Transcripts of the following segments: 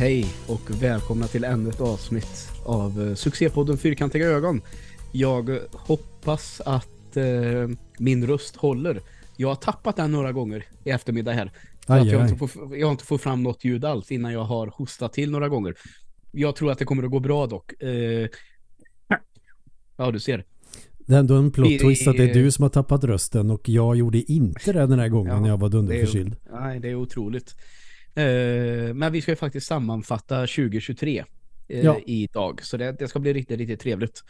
Hej och välkomna till ännu ett avsnitt av eh, succépodden Fyrkantiga ögon. Jag hoppas att eh, min röst håller. Jag har tappat den några gånger i eftermiddag här. Aj, jag, har inte få, jag har inte fått fram något ljud alls innan jag har hostat till några gånger. Jag tror att det kommer att gå bra dock. Eh, ja, du ser. Det är ändå en plot twist att det är du som har tappat rösten och jag gjorde inte det den här gången Ja, när jag var dunderförkyld. nej, det är otroligt. Eh, men vi ska ju faktiskt sammanfatta 2023 eh, Ja. idag. Så det, det ska bli riktigt, riktigt trevligt.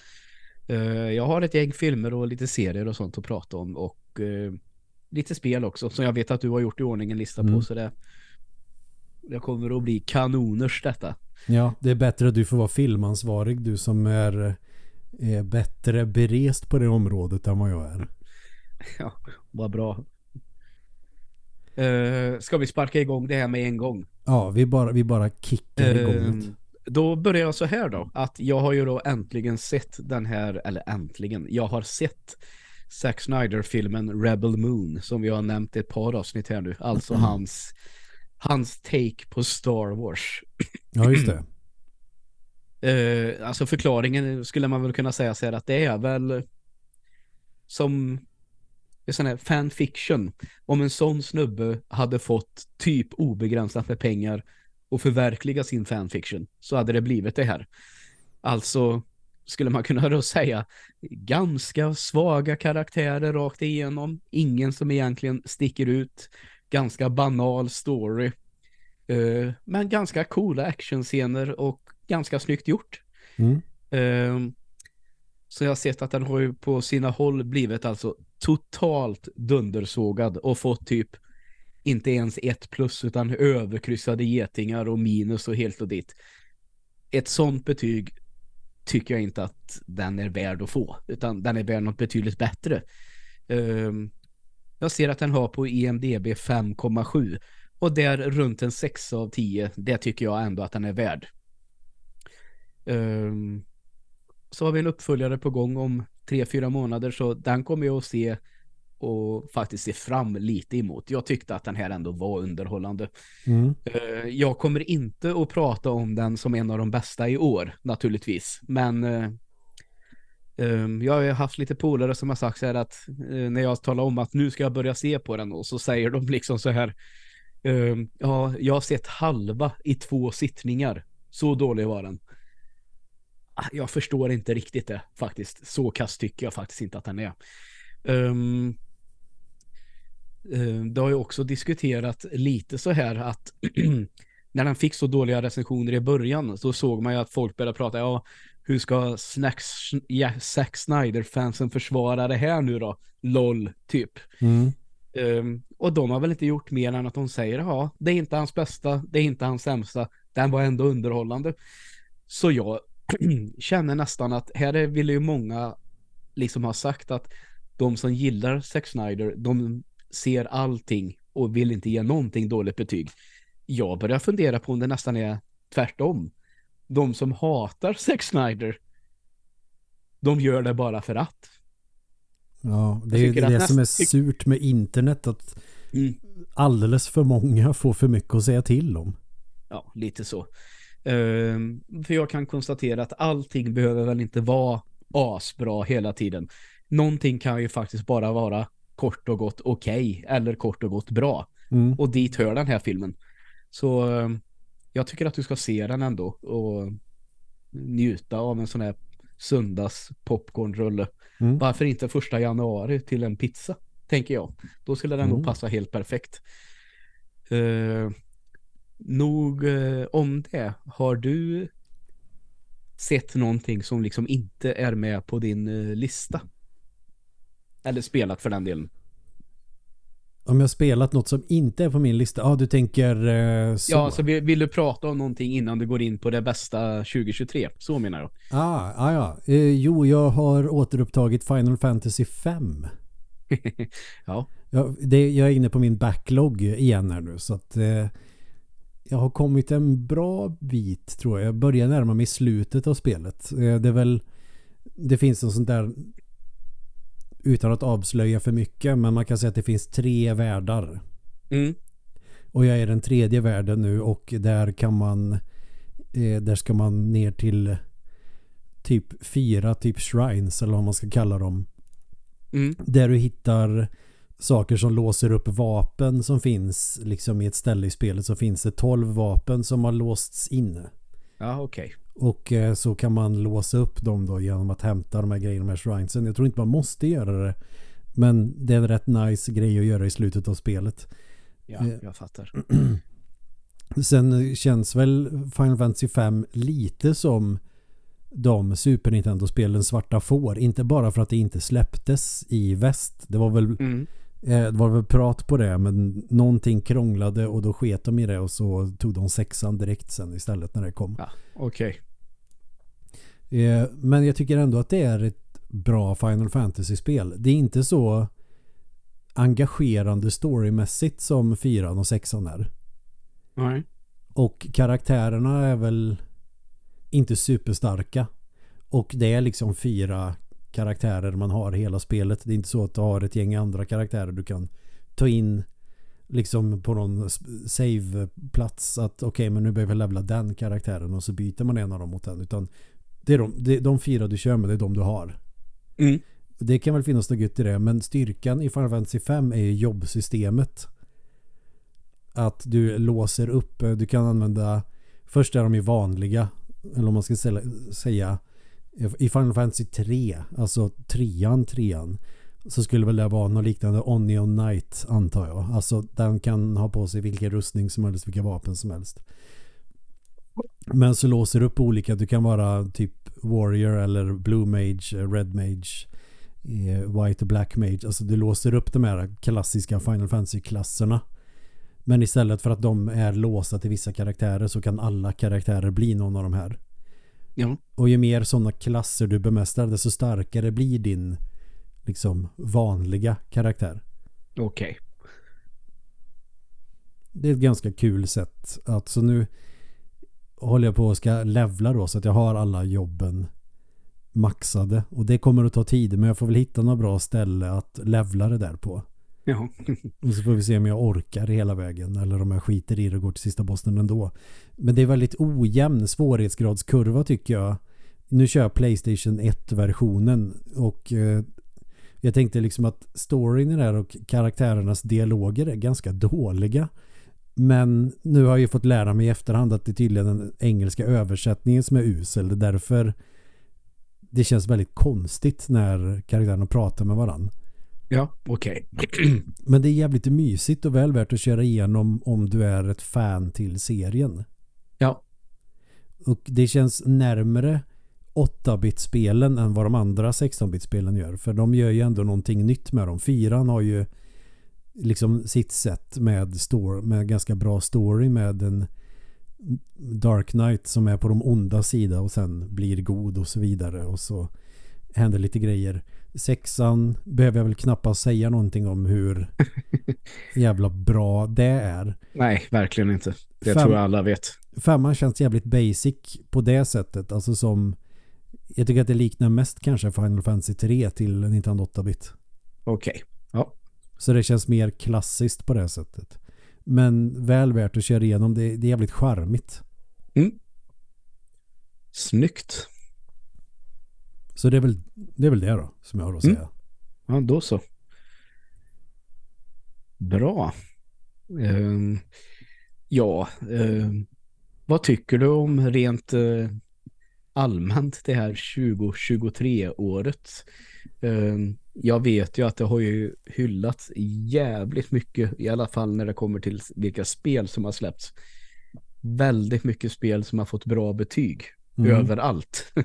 Eh, jag har ett gäng filmer och lite serier och sånt att prata om. Och eh, lite spel också. Som jag vet att du har gjort i ordning en lista Mm. på. Så det, det kommer att bli kanoners detta. Ja, det är bättre att du får vara filmansvarig, du som är, är bättre berest på det området än vad jag är. Ja, vad bra. Eh, ska vi sparka igång det här med en gång? Ja, vi bara, vi bara kickar igång det. Ehm, Då börjar jag så här då, att jag har ju då äntligen sett den här, eller äntligen, jag har sett Zack Snyder-filmen Rebel Moon, som vi har nämnt ett par avsnitt här nu, alltså Mm. hans, hans take på Star Wars. Ja, just det. Eh, alltså förklaringen skulle man väl kunna säga så här att det är väl som en sån här fanfiction. Om en sån snubbe hade fått typ obegränsat med pengar och förverkliga sin fanfiction så hade det blivit det här. Alltså skulle man kunna då säga ganska svaga karaktärer rakt igenom. Ingen som egentligen sticker ut. Ganska banal story. Eh, men ganska coola actionscener och ganska snyggt gjort. Mm. Ehm, så jag har sett att den har ju på sina håll blivit alltså totalt dundersågad och fått typ inte ens ett plus utan överkryssade getingar och minus och helt och ditt. Ett sånt betyg tycker jag inte att den är värd att få utan den är värd något betydligt bättre. Um, jag ser att den har på IMDB 5,7 och där runt en 6 av 10 det tycker jag ändå att den är värd. Um, så har vi en uppföljare på gång om tre fyra månader så den kommer jag att se och faktiskt se fram lite emot. Jag tyckte att den här ändå var underhållande. Mm. Eh, Jag kommer inte att prata om den som en av de bästa i år, naturligtvis. Men eh, eh, jag har haft lite polare som har sagt så här att eh, när jag talar om att nu ska jag börja se på den och så säger de liksom så här eh, ja, jag har sett halva i två sittningar. Så dålig var den. Jag förstår inte riktigt det faktiskt. Så kass tycker jag faktiskt inte att den är. Eh, det har ju också diskuterat lite så här att när den fick så dåliga recensioner i början så såg man ju att folk började prata ja, hur ska Snacks, ja, Zack Snyder-fansen försvara det här nu då? LOL, typ. Mm. Ehm, och de har väl inte gjort mer än att de säger ja, det är inte hans bästa, det är inte hans sämsta, den var ändå underhållande. Så jag känner nästan att här är- vill ju många liksom ha sagt att de som gillar Zack Snyder, de ser allting och vill inte ge någonting dåligt betyg. Jag börjar fundera på om det nästan är tvärtom. De som hatar Zack Snyder, de gör det bara för att. Ja, det är ju det som är surt med internet att Mm. alldeles för många får för mycket att säga till om. Ja, lite så. Ehm, för jag kan konstatera att allting behöver väl inte vara asbra hela tiden. Någonting kan ju faktiskt bara vara kort och gott okej eller kort och gott bra. Mm. Och dit hör den här filmen. Så ehm, jag tycker att du ska se den ändå och njuta av en sån här söndags popcornrulle. Mm. Varför inte första januari till en pizza, tänker jag. Då skulle den nog Mm. passa helt perfekt. Eh, nog eh, om det. Har du sett någonting som liksom inte är med på din eh, lista? Eller spelat för den delen? Om jag spelat något som inte är på min lista. Ja, du tänker eh, så. Ja, så vill, vill du prata om någonting innan du går in på det bästa 2023? Så menar jag. Ah, ah, ja. Eh, jo, jag har återupptagit Final Fantasy 5. ja. Jag, det, jag är inne på min backlog igen här nu så att eh, jag har kommit en bra bit tror jag. Jag börjar närma mig slutet av spelet. Eh, det är väl det finns en sånt där utan att avslöja för mycket men man kan säga att det finns tre världar. Mm. Och jag är den tredje världen nu och där kan man Eh, där ska man ner till typ fyra typ shrines eller vad man ska kalla dem. Mm. Där du hittar saker som låser upp vapen som finns liksom i ett ställe i spelet så finns det 12 vapen som har låsts inne. Ja, okej. Och eh, så kan man låsa upp dem då genom att hämta de här grejerna med shrinesen. Jag tror inte man måste göra det. Men det är en rätt nice grej att göra i slutet av spelet. Ja, Eh. jag fattar. Sen känns väl Final Fantasy 5 lite som de Super Nintendo-spelen Svarta Får. Inte bara för att det inte släpptes i väst. Det var väl, Mm. Eh, det var väl prat på det men någonting krånglade och då sket de i det och så tog de sexan direkt sen istället när det kom. Ja, okej. Eh, Men jag tycker ändå att det är ett bra Final Fantasy-spel. Det är inte så engagerande storymässigt som fyran och sexan är. Nej. Och karaktärerna är väl inte superstarka. Och det är liksom fyra karaktärer man har hela spelet. Det är inte så att du har ett gäng andra karaktärer du kan ta in liksom på någon save-plats att okej men nu behöver jag levla den karaktären och så byter man en av dem mot den. Utan det är de, det är de fyra du kör med, det är de du har. Mm. Det kan väl finnas något gött i det men styrkan i Final Fantasy 5 är ju jobbsystemet. Att du låser upp, du kan använda Först är de ju vanliga Eller om man ska säga i Final Fantasy 3 Alltså trean, trean Så skulle väl det vara något liknande Onion Knight antar jag Alltså den kan ha på sig vilken rustning som helst Vilka vapen som helst Men så låser upp olika Du kan vara typ Warrior eller Blue Mage, eh, Red Mage eh, White och Black Mage. Alltså du låser upp de här klassiska Final Fantasy-klasserna. Men istället för att de är låsta till vissa karaktärer så kan alla karaktärer bli någon av de här. Ja. Och ju mer sådana klasser du bemästrar desto starkare blir din liksom vanliga karaktär. Okej. Det är ett ganska kul sätt. Att så nu håller jag på och ska levla då så att jag har alla jobben maxade. Och det kommer att ta tid men jag får väl hitta något bra ställe att levla det där på. Ja. Och så får vi se om jag orkar hela vägen eller om jag skiter i det och går till sista bossen ändå. Men det är väldigt ojämn svårighetsgradskurva tycker jag. Nu kör jag Playstation 1-versionen och eh, jag tänkte liksom att storyn i det här och karaktärernas dialoger är ganska dåliga. Men nu har jag ju fått lära mig i efterhand att det är tydligen den engelska översättningen som är usel. Det är därför det känns väldigt konstigt när karaktärerna pratar med varandra. Ja, okej. Men det är jävligt mysigt och väl värt att köra igenom om du är ett fan till serien. Ja. Och det känns närmare 8-bit-spelen än vad de andra 16-bit-spelen gör. För de gör ju ändå någonting nytt med dem. Fyran har ju liksom sitt sätt med, story, med ganska bra story med en Dark Knight som är på de onda sida och sen blir god och så vidare. Och så händer lite grejer. Sexan behöver jag väl knappast säga någonting om hur jävla bra det är. Nej, verkligen inte. Det Fem- tror jag alla vet. Femman känns jävligt basic på det sättet. Alltså som jag tycker att det liknar mest kanske Final Fantasy 3 till Nintendo 8-bit. Okej. Så det känns mer klassiskt på det sättet. Men väl värt att köra igenom. Det, det är jävligt charmigt. Snyggt. Så det är väl det, är väl det då som jag har att Mm. säga. Ja, då så. Bra. Ehm, ja, ehm, vad tycker du om rent eh, allmänt det här 2023-året? Ehm, jag vet ju att det har ju hyllats jävligt mycket, i alla fall när det kommer till vilka spel som har släppts. Väldigt mycket spel som har fått bra betyg Mm. överallt.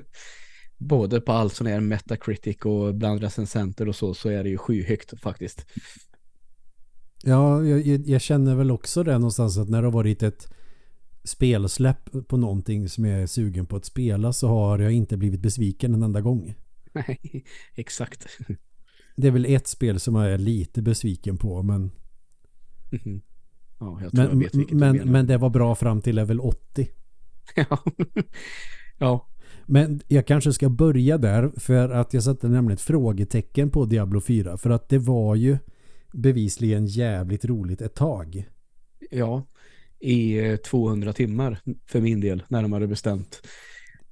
Både på allt sån här Metacritic och bland recensenter och så, så är det ju skyhögt faktiskt. Ja, jag, jag- jag känner väl också det någonstans att när det har varit ett spelsläpp på någonting som jag är sugen på att spela så har jag inte blivit besviken en enda gång. Nej, exakt. Det är väl ett spel som jag är lite besviken på men, Mhm. Ja, jag tror jag men, vet vilket men, men det var bra fram till level 80. ja. ja, Men jag kanske ska börja där för att jag satte nämligen ett frågetecken på Diablo 4 för att det var ju bevisligen jävligt roligt ett tag. ja. i 200 timmar för min del, närmare bestämt.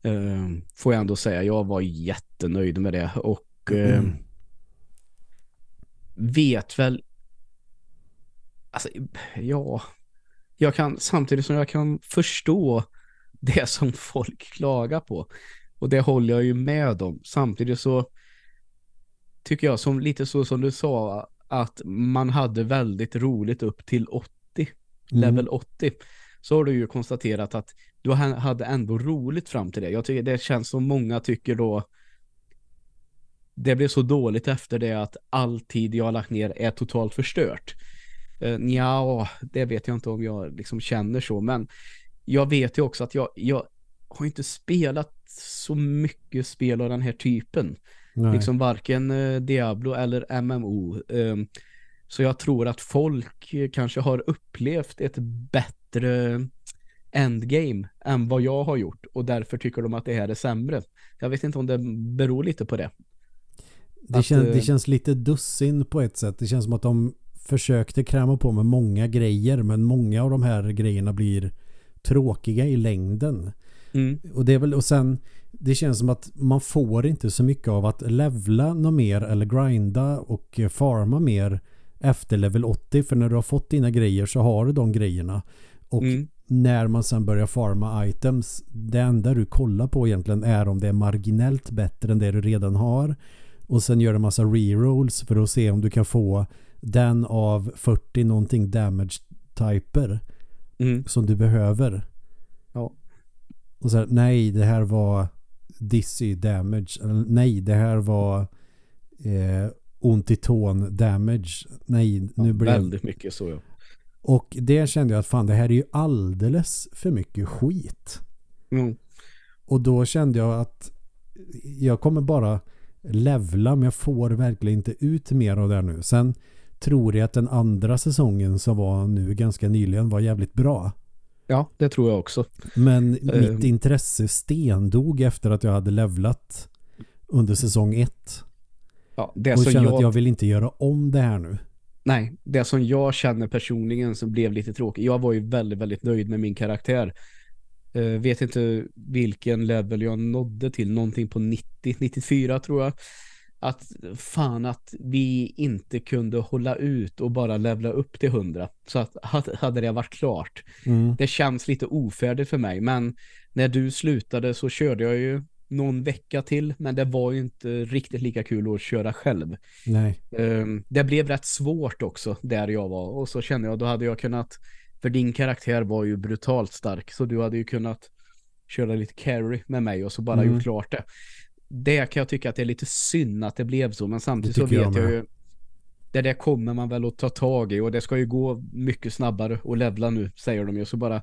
Uh, får jag ändå säga, jag var jättenöjd med det och uh, mm. vet väl alltså, ja jag kan, samtidigt som jag kan förstå det som folk klagar på och det håller jag ju med om. Samtidigt så tycker jag som lite så som du sa att man hade väldigt roligt upp till 80 mm. level 80 så har du ju konstaterat att du hade ändå roligt fram till det. Jag tycker det känns som många tycker då det blev så dåligt efter det att all tid jag har lagt ner är totalt förstört. Uh, ja, det vet jag inte om jag liksom känner så, men jag vet ju också att jag, jag har inte spelat så mycket spel av den här typen. Nej. Liksom varken uh, Diablo eller MMO. Ehm, så jag tror att folk kanske har upplevt ett bättre endgame än vad jag har gjort och därför tycker de att det här är sämre. Jag vet inte om det beror lite på det. Det, att, kän, det eh, känns lite dussin på ett sätt. Det känns som att de försökte kräma på med många grejer men många av de här grejerna blir tråkiga i längden. Mm. Och det är väl och sen det känns som att man får inte så mycket av att levla något mer eller grinda och farma mer efter level 80 för när du har fått dina grejer så har du de grejerna. Och mm. när man sen börjar farma items det enda du kollar på egentligen är om det är marginellt bättre än det du redan har. Och sen gör du massa rerolls för att se om du kan få den av 40 någonting damage typer mm. som du behöver. Ja. Och så här, nej det här var dizzy damage. Nej det här var eh, ont i tån damage. Nej, nu ja, blev Väldigt mycket så ja. Och det kände jag att fan det här är ju alldeles för mycket skit. Mm. Och då kände jag att jag kommer bara levla men jag får verkligen inte ut mer av det här nu. Sen tror jag att den andra säsongen som var nu ganska nyligen var jävligt bra. Ja, det tror jag också. Men uh, mitt intresse stendog efter att jag hade levlat under säsong ett. Ja, det och känner jag... att jag vill inte göra om det här nu. Nej, det som jag känner personligen som blev lite tråkigt. Jag var ju väldigt, väldigt nöjd med min karaktär. Uh, vet inte vilken level jag nådde till. Någonting på 90, 94 tror jag. Att fan att vi inte kunde hålla ut och bara levla upp till 100. Så att hade det varit klart. Mm. Det känns lite ofärdigt för mig. Men när du slutade så körde jag ju någon vecka till men det var ju inte riktigt lika kul att köra själv. Nej. Um, det blev rätt svårt också där jag var och så kände jag då hade jag kunnat för din karaktär var ju brutalt stark så du hade ju kunnat köra lite carry med mig och så bara mm. gjort klart det. Det kan jag tycka att det är lite synd att det blev så men samtidigt så vet jag, jag ju det där kommer man väl att ta tag i och det ska ju gå mycket snabbare och levla nu säger de ju så bara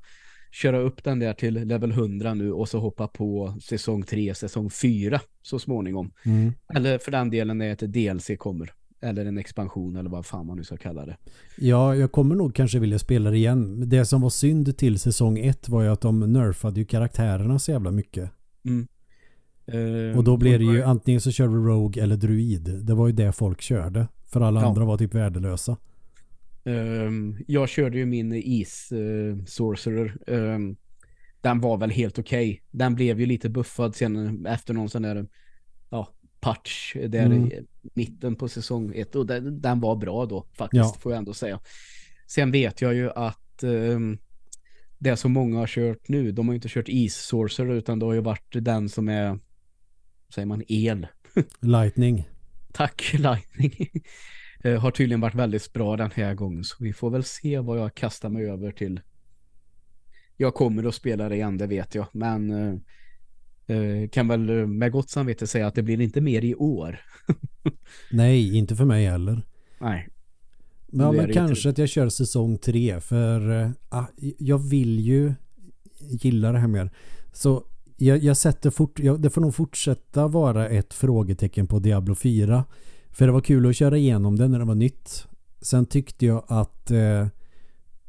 köra upp den där till level 100 nu och så hoppa på säsong 3, säsong 4 så småningom. Mm. Eller för den delen när ett DLC kommer. Eller en expansion eller vad fan man nu ska kalla det. Ja, jag kommer nog kanske vilja spela det igen. Det som var synd till säsong 1 var ju att de nerfade ju karaktärerna så jävla mycket. Mm. Uh, och då blev det ju antingen så körde du Rogue eller Druid. Det var ju det folk körde. För alla ja. andra var typ värdelösa. Um, jag körde ju min Is uh, Sorcerer. Um, den var väl helt okej. Okay. Den blev ju lite buffad sen efter någon sån där ja, patch där mm. i mitten på säsong ett. Och den, den var bra då faktiskt, ja. får jag ändå säga. Sen vet jag ju att um, det som många har kört nu, de har ju inte kört Is Sorcerer utan det har ju varit den som är säger man el. Lightning. Tack, Lightning. Eh, har tydligen varit väldigt bra den här gången. Så vi får väl se vad jag kastar mig över till. Jag kommer att spela det igen, det vet jag. Men eh, eh kan väl med gott samvete säga att det blir inte mer i år. Nej, inte för mig heller. Nej. Men, men kanske att jag kör säsong tre för äh, jag vill ju gilla det här mer. Så jag, jag sätter fort, jag, det får nog fortsätta vara ett frågetecken på Diablo 4. För det var kul att köra igenom det när det var nytt. Sen tyckte jag att eh,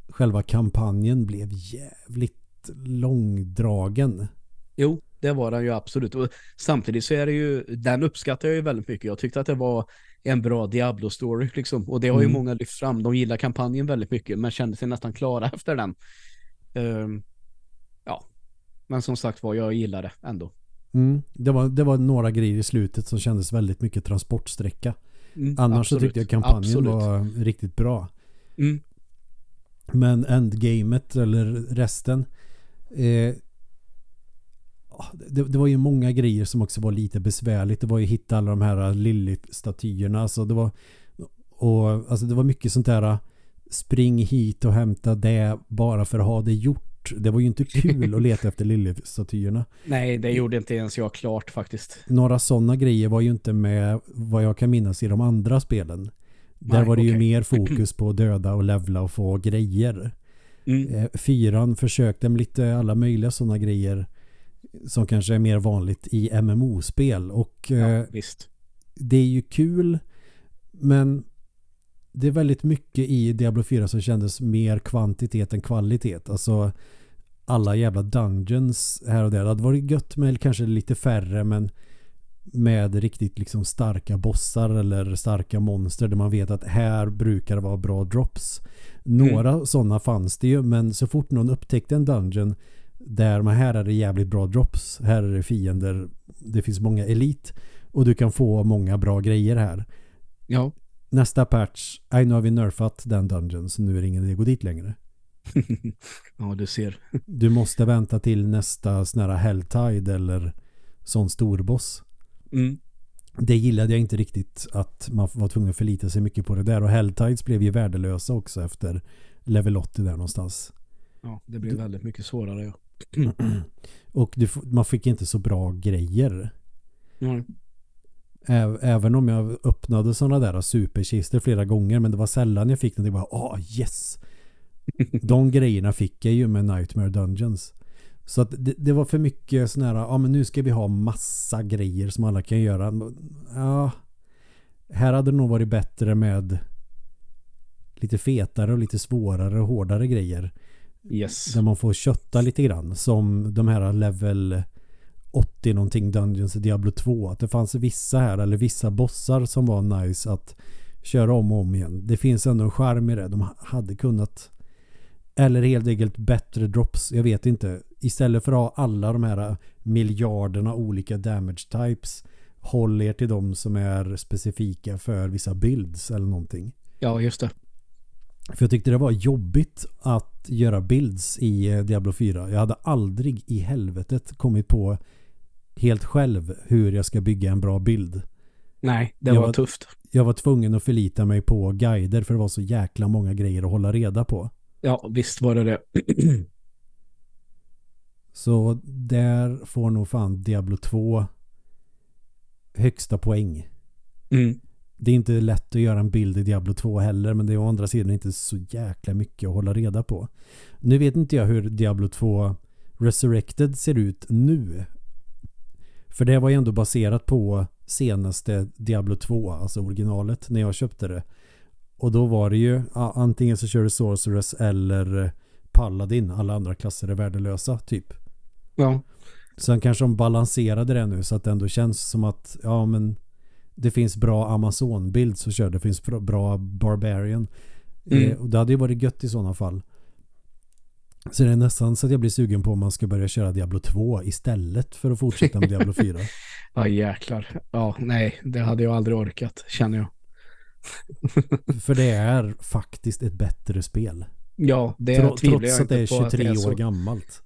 själva kampanjen blev jävligt långdragen. Jo, det var den ju absolut. Och samtidigt så är det ju, den uppskattar jag ju väldigt mycket. Jag tyckte att det var en bra Diablo-story liksom. Och det har ju mm. många lyft fram. De gillar kampanjen väldigt mycket men kände sig nästan klara efter den. Um, men som sagt var, jag gillar det ändå. Mm. Det, var, det var några grejer i slutet som kändes väldigt mycket transportsträcka. Mm, Annars absolut. så tyckte jag kampanjen absolut. var riktigt bra. Mm. Men endgamet eller resten eh, det, det, var ju många grejer som också var lite besvärligt. Det var ju hitta alla de här Lilith-statyerna. Alltså det var och alltså det var mycket sånt där spring hit och hämta det bara för att ha det gjort. Det var ju inte kul att leta efter Lilith-statyerna. Nej, det gjorde inte ens jag klart faktiskt. Några sådana grejer var ju inte med vad jag kan minnas i de andra spelen. Där Nej, var det okay. ju mer fokus på att döda och levla och få grejer. Mm. Eh, fyran försökte med lite alla möjliga sådana grejer som kanske är mer vanligt i MMO-spel. Och ja, eh, visst. det är ju kul men det är väldigt mycket i Diablo 4 som kändes mer kvantitet än kvalitet. Alltså alla jävla dungeons här och där. Det hade varit gött med kanske lite färre men med riktigt liksom starka bossar eller starka monster där man vet att här brukar det vara bra drops. Några mm. sådana fanns det ju men så fort någon upptäckte en dungeon där man här är det jävligt bra drops. Här är det fiender. Det finns många elit och du kan få många bra grejer här. Ja. Nästa patch, nej nu har vi nerfat den dungeon så nu är det ingen idé att gå dit längre. ja, du ser. du måste vänta till nästa sån här Helltide eller sån storboss. Mm. Det gillade jag inte riktigt att man var tvungen att förlita sig mycket på det där och Helltides blev ju värdelösa också efter level 80 där någonstans. Ja, det blev väldigt mycket svårare. Ja. och du, man fick inte så bra grejer. Mm. Även om jag öppnade sådana där superkister flera gånger men det var sällan jag fick någonting bara, åh oh, yes! De grejerna fick jag ju med Nightmare Dungeons. Så att det, det var för mycket sådana här, ja men nu ska vi ha massa grejer som alla kan göra. Ja, här hade det nog varit bättre med lite fetare och lite svårare och hårdare grejer. Yes. Där man får kötta lite grann. Som de här level 80 någonting Dungeons i Diablo 2. Att det fanns vissa här eller vissa bossar som var nice att köra om och om igen. Det finns ändå en charm i det. De hade kunnat eller helt enkelt bättre drops. Jag vet inte. Istället för att ha alla de här miljarderna olika damage types håll er till de som är specifika för vissa builds eller någonting. Ja, just det. För jag tyckte det var jobbigt att göra builds i eh, Diablo 4. Jag hade aldrig i helvetet kommit på helt själv hur jag ska bygga en bra bild. Nej, det var, var, tufft. Jag var tvungen att förlita mig på guider för det var så jäkla många grejer att hålla reda på. Ja, visst var det det. så där får nog fan Diablo 2 högsta poäng. Mm. Det är inte lätt att göra en bild i Diablo 2 heller men det är å andra sidan inte så jäkla mycket att hålla reda på. Nu vet inte jag hur Diablo 2 Resurrected ser ut nu. För det var ju ändå baserat på senaste Diablo 2, alltså originalet, när jag köpte det. Och då var det ju ja, antingen så kör du Sorceress eller Paladin. Alla andra klasser är värdelösa, typ. Ja. Sen kanske de balanserade det nu så att det ändå känns som att ja men det finns bra Amazon-bild så kör det finns bra Barbarian. Mm. Eh, och det hade ju varit gött i sådana fall. Så det är nästan så att jag blir sugen på om man ska börja köra Diablo 2 istället för att fortsätta med Diablo 4. ja jäklar. Ja nej, det hade jag aldrig orkat känner jag. för det är faktiskt ett bättre spel. Ja, det Tro, Trots att det är 23 det är år gammalt.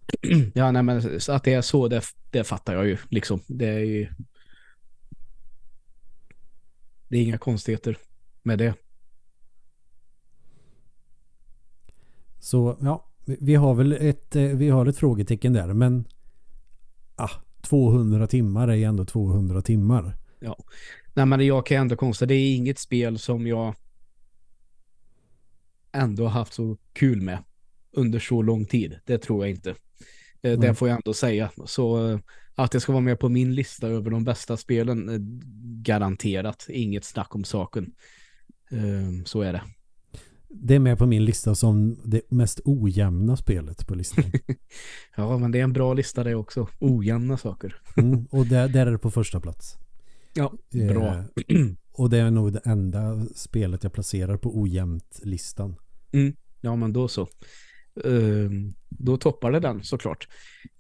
ja, nej men att det är så, det, det fattar jag ju liksom. Det är ju det är inga konstigheter med det. Så ja, vi har väl ett, eh, vi har ett frågetecken där men ah, 200 timmar är ändå 200 timmar. Ja, nej men jag kan ändå konstatera det är inget spel som jag ändå haft så kul med under så lång tid. Det tror jag inte. Mm. Det får jag ändå säga. Så eh, att det ska vara med på min lista över de bästa spelen, eh, garanterat. Inget snack om saken. Så är det. Det är med på min lista som det mest ojämna spelet på listan. ja, men det är en bra lista det också. Ojämna saker. mm, och där, där är det på första plats. Ja, bra. Eh, och det är nog det enda spelet jag placerar på ojämnt listan. Mm, ja, men då så. Um, då toppar det den såklart.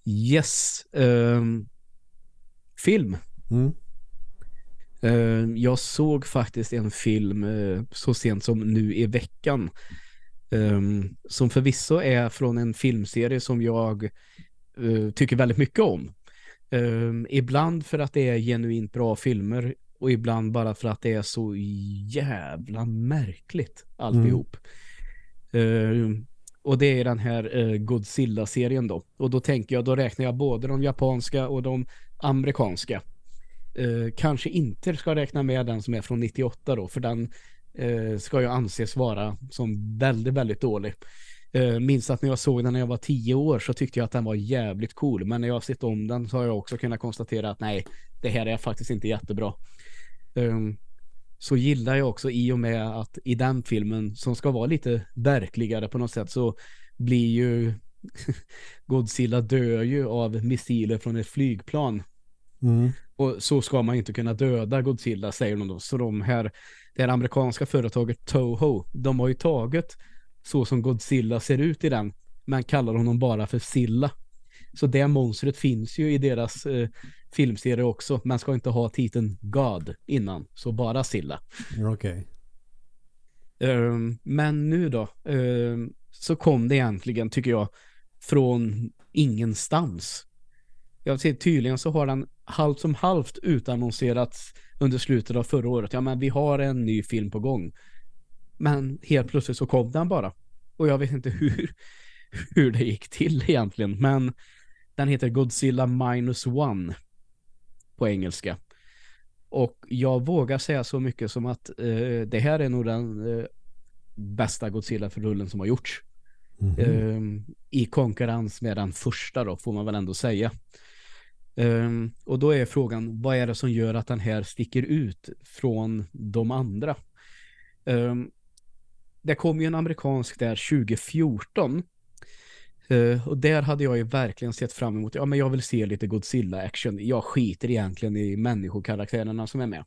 Yes. Um, film. Mm. Uh, jag såg faktiskt en film uh, så sent som nu i veckan. Um, som förvisso är från en filmserie som jag uh, tycker väldigt mycket om. Um, ibland för att det är genuint bra filmer och ibland bara för att det är så jävla märkligt alltihop. Mm. Och det är den här Godzilla-serien då. Och då tänker jag, då räknar jag både de japanska och de amerikanska eh, kanske inte ska räkna med den som är från 98 då, för den eh, ska ju anses vara som väldigt, väldigt dålig. Eh, minns att när jag såg den när jag var tio år så tyckte jag att den var jävligt cool. Men när jag har sett om den så har jag också kunnat konstatera att nej, det här är faktiskt inte jättebra. Um, så gillar jag också i och med att i den filmen som ska vara lite verkligare på något sätt så blir ju Godzilla dör ju av missiler från ett flygplan. Mm. Och så ska man inte kunna döda Godzilla säger de då. Så de här, det här amerikanska företaget Toho, de har ju tagit så som Godzilla ser ut i den men kallar honom bara för Silla. Så det monstret finns ju i deras eh, filmserie också. Men ska inte ha titeln God innan. Så bara Silla. Okej. Okay. Um, men nu då. Um, så kom det egentligen, tycker jag, från ingenstans. Jag ser tydligen så har den halvt som halvt utannonserats under slutet av förra året. Ja, men vi har en ny film på gång. Men helt plötsligt så kom den bara. Och jag vet inte hur, hur det gick till egentligen. Men den heter Godzilla Minus One på engelska. Och jag vågar säga så mycket som att eh, det här är nog den eh, bästa Godzilla-förrullen som har gjorts. Mhm. Eh, I konkurrens med den första då, får man väl ändå säga. Um, och då är frågan, vad är det som gör att den här sticker ut från de andra? Um, det kom ju en amerikansk där 2014 Uh, eh, och där hade jag ju verkligen sett fram emot, ja men jag vill se lite Godzilla-action. Jag skiter egentligen i människokaraktärerna som är med.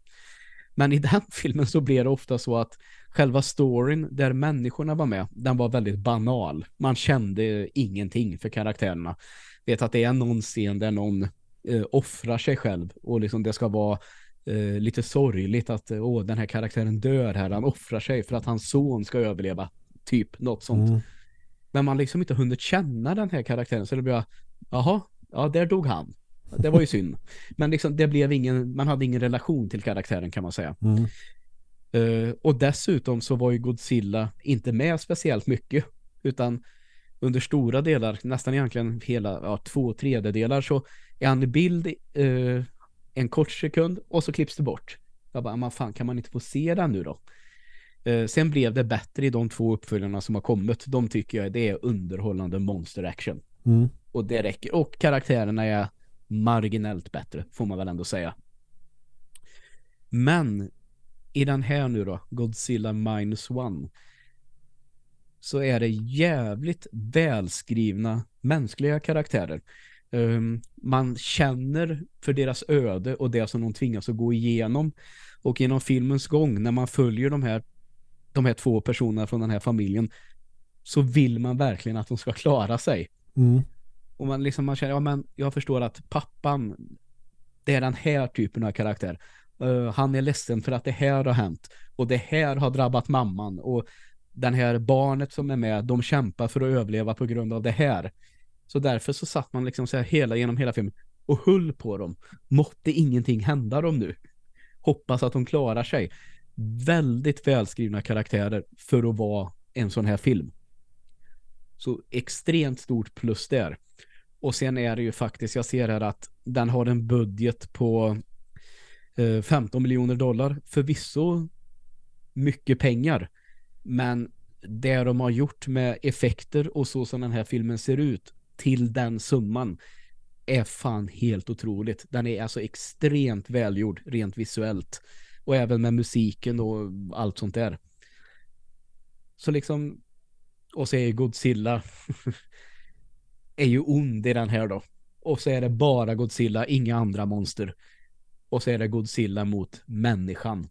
Men i den filmen så blev det ofta så att själva storyn där människorna var med, den var väldigt banal. Man kände ingenting för karaktärerna. Vet att det är någon scen där någon uh, offrar sig själv och liksom det ska vara uh, lite sorgligt att åh, den här karaktären dör här. Han offrar sig för att hans son ska överleva. Typ något sånt. Mm. Men man liksom inte hunnit känna den här karaktären så det blir jaha, ja där dog han. Det var ju synd. Men liksom det blev ingen, man hade ingen relation till karaktären kan man säga. Mm. Uh, och dessutom så var ju Godzilla inte med speciellt mycket utan under stora delar, nästan egentligen hela ja, två tredjedelar så är han i bild uh, en kort sekund och så klipps det bort. Jag bara, man fan kan man inte få se den nu då? Eh, sen blev det bättre i de två uppföljarna som har kommit. De tycker jag det är underhållande monster action. Mm. Och det räcker. Och karaktärerna är marginellt bättre, får man väl ändå säga. Men i den här nu då, Godzilla Minus One, så är det jävligt välskrivna mänskliga karaktärer. Um, man känner för deras öde och det som de tvingas att gå igenom. Och genom filmens gång, när man följer de här de här två personerna från den här familjen så vill man verkligen att de ska klara sig. Mm. Och man liksom man känner, ja men jag förstår att pappan det är den här typen av karaktär. Uh, han är ledsen för att det här har hänt och det här har drabbat mamman och den här barnet som är med, de kämpar för att överleva på grund av det här. Så därför så satt man liksom så här hela genom hela filmen och höll på dem. Måtte ingenting hända dem nu. Hoppas att de klarar sig väldigt välskrivna karaktärer för att vara en sån här film. Så extremt stort plus där. Och sen är det ju faktiskt, jag ser här att den har en budget på eh, 15 miljoner dollar. Förvisso mycket pengar. Men det de har gjort med effekter och så som den här filmen ser ut till den summan är fan helt otroligt. Den är alltså extremt välgjord rent visuellt. Och även med musiken och allt sånt där. Så liksom, och så är Godzilla är ju ond i den här då. Och så är det bara Godzilla, inga andra monster. Och så är det Godzilla mot människan.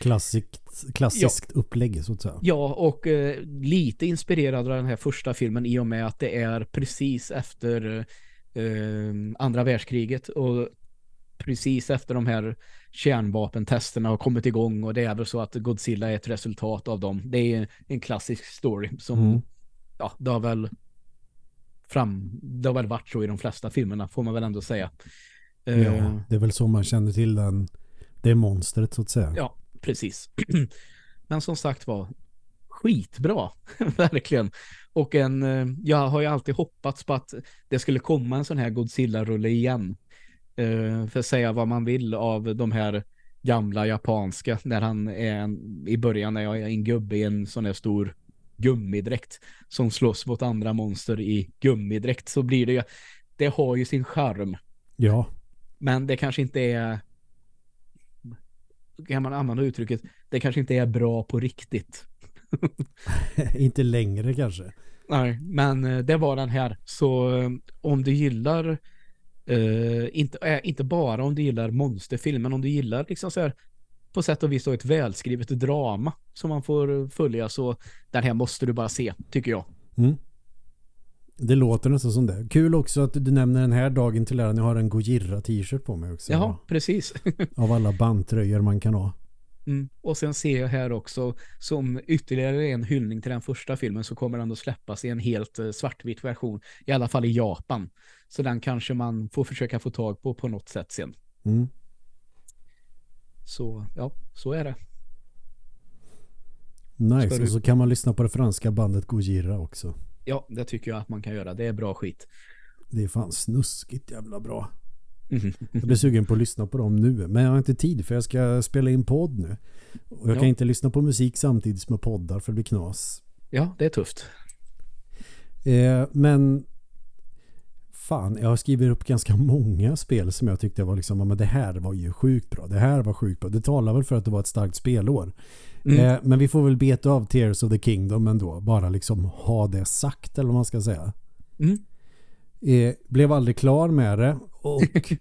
Klassiskt, klassiskt upplägg så att säga. Ja, och eh, lite inspirerad av den här första filmen i och med att det är precis efter eh, andra världskriget och precis efter de här kärnvapentesterna har kommit igång och det är väl så att Godzilla är ett resultat av dem. Det är en klassisk story som mm. ja, det har väl fram, det har väl varit så i de flesta filmerna får man väl ändå säga. Ja, uh, det är väl så man känner till den det monstret så att säga. Ja, precis. Men som sagt var skitbra, verkligen. Och en, eh, jag har ju alltid hoppats på att det skulle komma en sån här Godzilla-rulle igen. Uh, för att säga vad man vill av de här gamla japanska när han är en, i början är jag en gubbe i en sån här stor gummidräkt som slåss mot andra monster i gummidräkt så blir det ju det har ju sin charm. Ja. Men det kanske inte är kan man använda uttrycket det kanske inte är bra på riktigt. inte längre kanske. Nej, men eh, det var den här. Så eh, om du gillar Uh, inte, äh, inte bara om du gillar monsterfilmen, om du gillar liksom så här på sätt och vis då ett välskrivet drama som man får följa så den här måste du bara se, tycker jag. Mm. Det låter nästan som det. Kul också att du nämner den här dagen till att jag har en Gojira t-shirt på mig också. Ja, precis. av alla bandtröjor man kan ha. Mm. Och sen ser jag här också som ytterligare en hyllning till den första filmen så kommer den att släppas i en helt eh, svartvit version. I alla fall i Japan. Så den kanske man får försöka få tag på på något sätt sen. Mm. Så ja, så är det. Nice, du... och så kan man lyssna på det franska bandet Gojira också. Ja, det tycker jag att man kan göra. Det är bra skit. Det är fan snuskigt jävla bra. Jag blir sugen på att lyssna på dem nu. Men jag har inte tid för jag ska spela in podd nu. Och jag ja. kan inte lyssna på musik samtidigt som jag poddar för det blir knas. Ja, det är tufft. Eh, men fan, jag har skrivit upp ganska många spel som jag tyckte var liksom, men det här var ju sjukt bra. Det här var sjukt bra. Det talar väl för att det var ett starkt spelår. Mm. Eh, men vi får väl beta av Tears of the Kingdom ändå. Bara liksom ha det sagt eller vad man ska säga. Mm. Eh, blev aldrig klar med det. Och,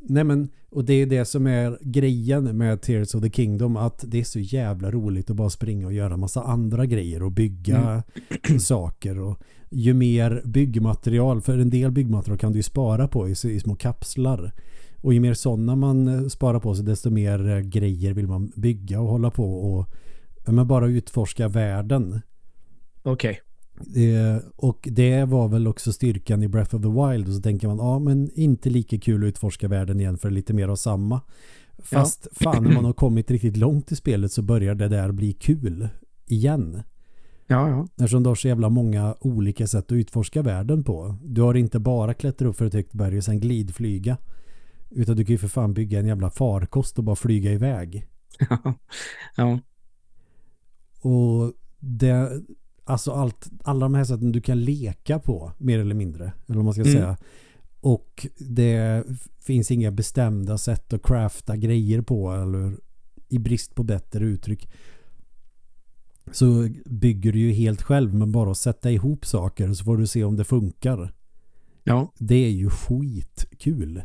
nej men, och det är det som är grejen med Tears of the Kingdom. Att det är så jävla roligt att bara springa och göra massa andra grejer. Och bygga mm. saker. Och ju mer byggmaterial, för en del byggmaterial kan du ju spara på i, i små kapslar. Och ju mer sådana man eh, sparar på sig desto mer eh, grejer vill man bygga och hålla på och men bara utforska världen. Okej. Okay. Eh, och det var väl också styrkan i Breath of the Wild och så tänker man, ja men inte lika kul att utforska världen igen för lite mer av samma. Fast ja. fan när man har kommit riktigt långt i spelet så börjar det där bli kul igen. Ja, ja. Eftersom du har så jävla många olika sätt att utforska världen på. Du har inte bara klättra upp för ett högt berg och sen glidflyga. Utan du kan ju för fan bygga en jävla farkost och bara flyga iväg. ja. Och det, alltså allt, alla de här sätten du kan leka på, mer eller mindre. Eller vad man ska mm. säga. Och det finns inga bestämda sätt att crafta grejer på eller i brist på bättre uttryck så bygger du ju helt själv men bara att sätta ihop saker så får du se om det funkar. Ja. Det är ju skitkul.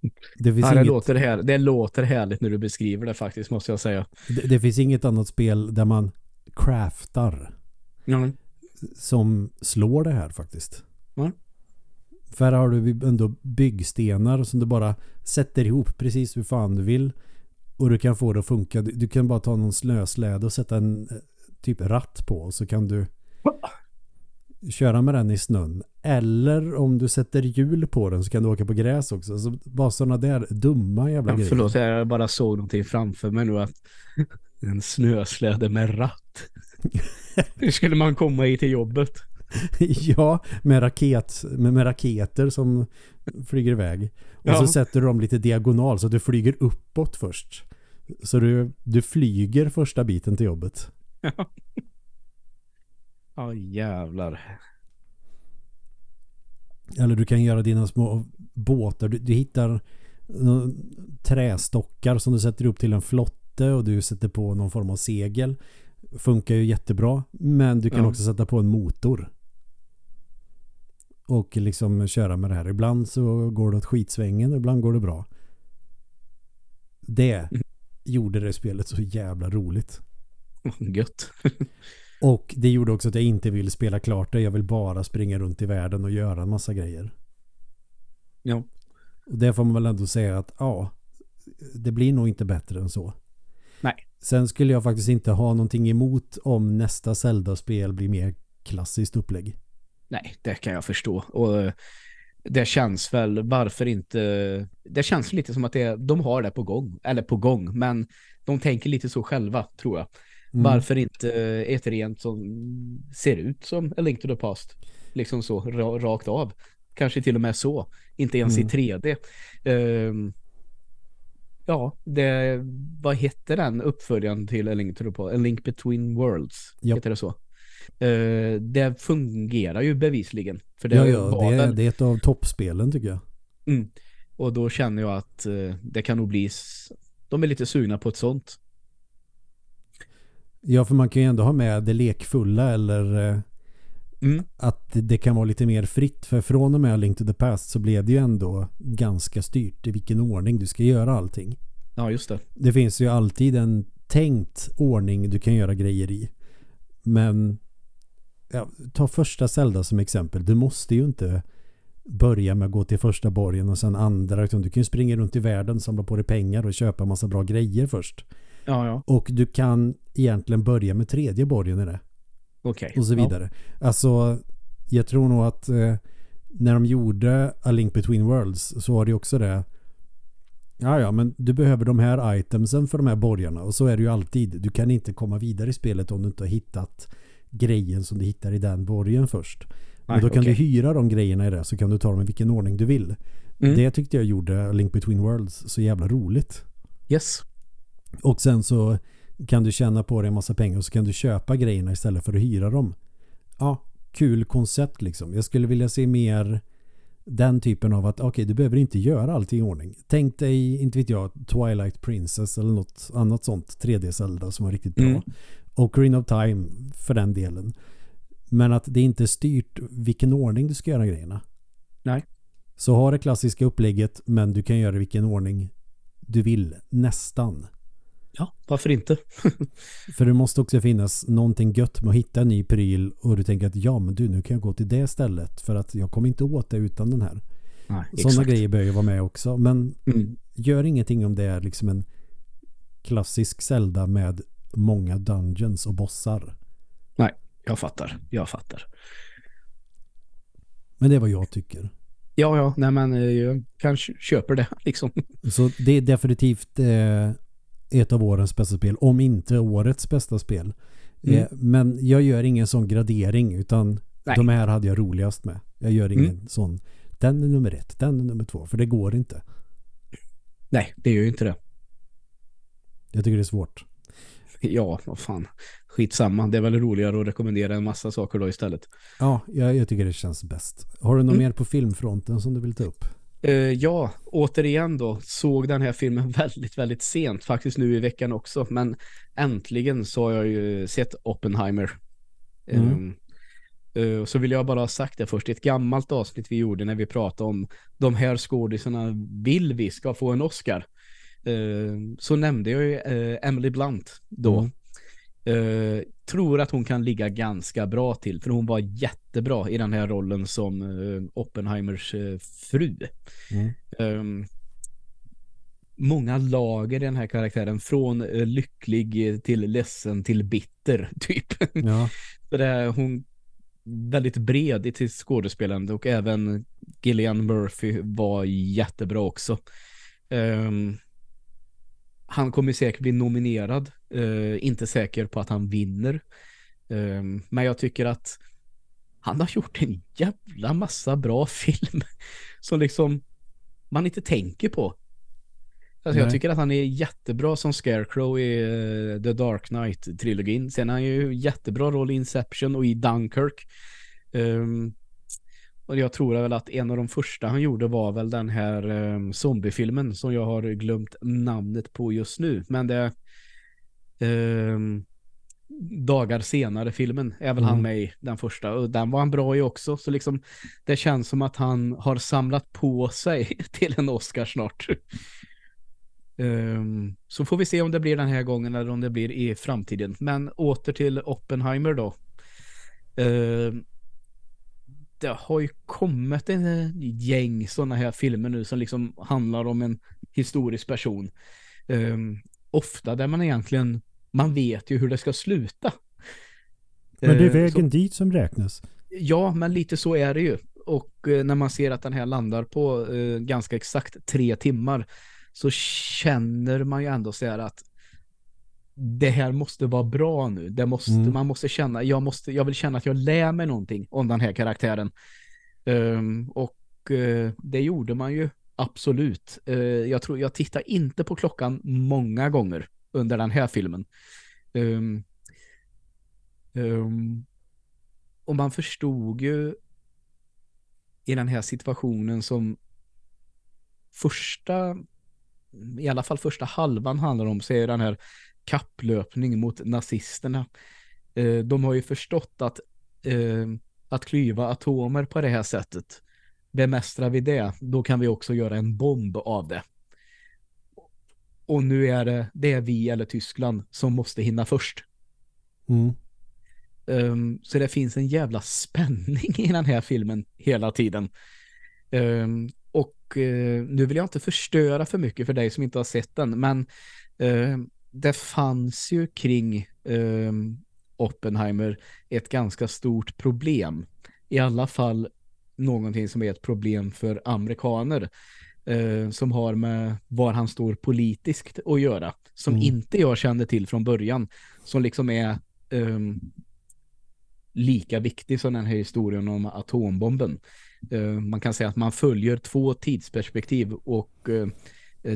Det, ja, det, inget... låter här, det låter härligt när du beskriver det faktiskt måste jag säga. Det, det finns inget annat spel där man craftar ja. som slår det här faktiskt. Ja. För här har du ändå byggstenar som du bara sätter ihop precis hur fan du vill. Och du kan få det att funka. Du, du kan bara ta någon snösläde och sätta en eh, typ ratt på och så kan du köra med den i snön. Eller om du sätter hjul på den så kan du åka på gräs också. Så bara sådana där dumma jävla ja, grejer. Förlåt, jag bara såg någonting framför mig nu att en snösläde med ratt. Hur skulle man komma i till jobbet? ja, med, raket, med, med raketer som flyger iväg. Och ja. så sätter du dem lite diagonal så att du flyger uppåt först. Så du, du flyger första biten till jobbet. Ja. Ja, jävlar. Eller du kan göra dina små båtar. Du, du hittar trästockar som du sätter upp till en flotte och du sätter på någon form av segel. Funkar ju jättebra. Men du kan ja. också sätta på en motor. Och liksom köra med det här. Ibland så går det åt skitsvängen, ibland går det bra. Det gjorde det spelet så jävla roligt. Gött. Och det gjorde också att jag inte vill spela klart det. Jag vill bara springa runt i världen och göra en massa grejer. Ja. Och det får man väl ändå säga att ja, det blir nog inte bättre än så. Nej. Sen skulle jag faktiskt inte ha någonting emot om nästa Zelda-spel blir mer klassiskt upplägg. Nej, det kan jag förstå. Och eh, det känns väl, varför inte... Det känns lite som att det, de har det på gång. Eller på gång, men de tänker lite så själva, tror jag. Mm. Varför inte ett rent som ser ut som A Link to the Past? Liksom så, ra rakt av. Kanske till och med så. Inte ens Mm. i 3D. Ehm, ja, det, vad heter den uppföljaren till A Link to the Past? A Link Between Worlds. Japp. Heter det så? Eh, det fungerar ju bevisligen. För det Ja, ja det, är, det är ett av toppspelen tycker jag. Mm. Och då känner jag att eh, det kan nog bli... De är lite sugna på ett sånt. Ja, för man kan ju ändå ha med det lekfulla eller eh, Mm. att det- kan vara lite mer fritt. För från och med A Link to the Past så blev det ju ändå ganska styrt i vilken ordning du ska göra allting. Ja, just det. Det finns ju alltid en tänkt ordning du kan göra grejer i. Men ja, ta första Zelda som exempel. Du måste ju inte börja med att gå till första borgen och sen andra. Utan du kan ju springa runt i världen, samla på dig pengar och köpa massa bra grejer först. Ja, ja. Och du kan egentligen börja med tredje borgen i det. Okej. Och så vidare. Alltså, jag tror nog att eh, när de gjorde A Link Between Worlds så var det också det. Ja, ja, men du behöver de här itemsen för de här borgarna. Och så är det ju alltid. Du kan inte komma vidare i spelet om du inte har hittat grejen som du hittar i den borgen först. Men Nej, då kan okej. du hyra de grejerna i det så kan du ta dem i vilken ordning du vill. Mm. Det tyckte jag gjorde A Link Between Worlds så jävla roligt. Yes. Och sen så kan du tjäna på dig en massa pengar och så kan du köpa grejerna istället för att hyra dem. Ja, kul koncept liksom. Jag skulle vilja se mer den typen av att okej, du behöver inte göra allting i ordning. Tänk dig, inte vet jag, Twilight Princess eller något annat sånt 3D-Zelda som var riktigt bra. Mm. Och Green of Time för den delen. Men att det inte är styrt vilken ordning du ska göra grejerna. Nej. Så ha det klassiska upplägget men du kan göra det i vilken ordning du vill. Nästan. Ja, varför inte? För det måste också finnas någonting gött med att hitta en ny pryl och du tänker att ja men du nu kan jag gå till det stället för att jag kommer inte åt det utan den här. Nej, Sådana grejer bör ju vara med också men Mm. gör ingenting om det är liksom en klassisk Zelda med många dungeons och bossar. Jag fattar. Jag fattar. Men det är vad jag tycker. Ja, ja. Nej, men eh, jag kanske köper det liksom. Så det är definitivt eh, ett av årens bästa spel, om inte årets bästa spel. Mm. Eh, men jag gör ingen sån gradering utan Nej. de här hade jag roligast med. Jag gör ingen Mm. sån, den är nummer ett, den är nummer två, för det går inte. Nej, det gör ju inte det. Jag tycker det är svårt. Ja, vad fan. Skitsamma. Det är väl roligare att rekommendera en massa saker då istället. Ja, jag, jag tycker det känns bäst. Har du något Mm. mer på filmfronten som du vill ta upp? Eh, ja, återigen då. Såg den här filmen väldigt, väldigt sent. Faktiskt nu i veckan också. Men äntligen så har jag ju sett Oppenheimer. Mm. Ehm, eh, så vill jag bara ha sagt det först. Ett gammalt avsnitt vi gjorde när vi pratade om de här skådisarna vill vi ska få en Oscar. Ehm, så nämnde jag ju eh, Emily Blunt då. Mm. Eh, tror att hon kan ligga ganska bra till för hon var jättebra i den här rollen som eh, Oppenheimers eh, fru. Mm. Ehm, många lager i den här karaktären från lycklig till ledsen till bitter typ. Ja, Så det är hon väldigt bred i sitt skådespelande och även Gillian Murphy var jättebra också. Ehm, han kommer säkert bli nominerad. Eh, inte säker på att han vinner. Ehm, men jag tycker att han har gjort en jävla massa bra film som liksom man inte tänker på. Alltså jag tycker att han är jättebra som Scarecrow i eh, The Dark Knight-trilogin. Sen har han ju jättebra roll i Inception och i Dunkirk. Ehm, och jag tror väl att en av de första han gjorde var väl den här um, zombiefilmen som jag har glömt namnet på just nu. Men det ehm, dagar senare filmen är väl han Mm. med i den första och den var han bra i också så liksom det känns som att han har samlat på sig till en Oscar snart. Um, så får vi se om det blir den här gången eller om det blir i framtiden. Men åter till Oppenheimer då. Uh, det har ju kommit en gäng sådana här filmer nu som liksom handlar om en historisk person. Um, ofta där man egentligen man vet ju hur det ska sluta. Men det är vägen så, dit som räknas. Ja, men lite så är det ju. Och eh, när man ser att den här landar på eh, ganska exakt tre timmar så känner man ju ändå så här att det här måste vara bra nu. Det måste, mm. Man måste känna, jag, måste, jag vill känna att jag lär mig någonting om den här karaktären. Um, och uh, det gjorde man ju absolut. Uh, jag tror jag tittar inte på klockan många gånger under den här filmen. Um, um, och man förstod ju i den här situationen som första i alla fall första halvan handlar om så är den här kapplöpning mot nazisterna. Eh, de har ju förstått att eh, att klyva atomer på det här sättet bemästrar vi det, då kan vi också göra en bomb av det. Och nu är det, det är vi eller Tyskland som måste hinna först. Mm. Um, så det finns en jävla spänning i den här filmen hela tiden. Um, och uh, nu vill jag inte förstöra för mycket för dig som inte har sett den, men uh, det fanns ju kring uh, Oppenheimer ett ganska stort problem. I alla fall någonting som är ett problem för amerikaner eh, som har med var han står politiskt att göra. Som mm. inte jag kände till från början. Som liksom är eh, lika viktig som den här historien om atombomben. Eh, man kan säga att man följer två tidsperspektiv och eh,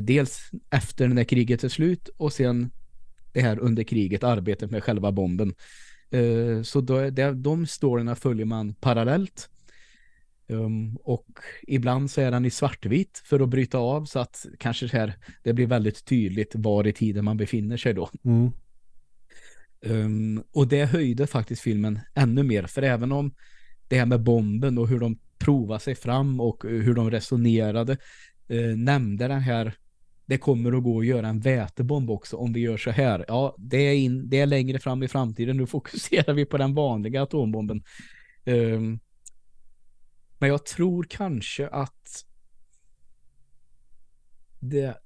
dels efter när kriget är slut och sen det här under kriget, arbetet med själva bomben. Eh, så då, det, de storyna följer man parallellt. Um, och ibland så är den i svartvit för att bryta av så att kanske här, det blir väldigt tydligt var i tiden man befinner sig då. Mm. Um, och det höjde faktiskt filmen ännu mer för även om det här med bomben och hur de provade sig fram och hur de resonerade uh, nämnde den här det kommer att gå att göra en vätebomb också om vi gör så här. Ja, det är, in, det är längre fram i framtiden. Nu fokuserar vi på den vanliga atombomben. Um, men jag tror kanske att det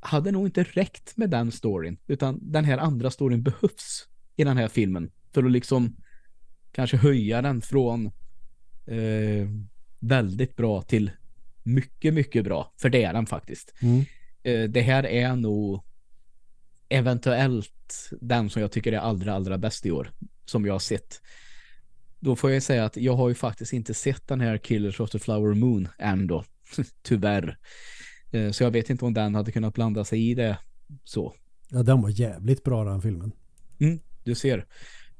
hade nog inte räckt med den storyn. Utan den här andra storyn behövs i den här filmen. För att liksom kanske höja den från eh, väldigt bra till mycket, mycket bra. För det är den faktiskt. Mm. Eh, det här är nog eventuellt den som jag tycker är allra, allra bäst i år. Som jag har sett. Då får jag säga att jag har ju faktiskt inte sett den här Killers of the Flower Moon än då. Tyvärr. Eh, så jag vet inte om den hade kunnat blanda sig i det så. Ja, den var jävligt bra den filmen. Mm, du ser.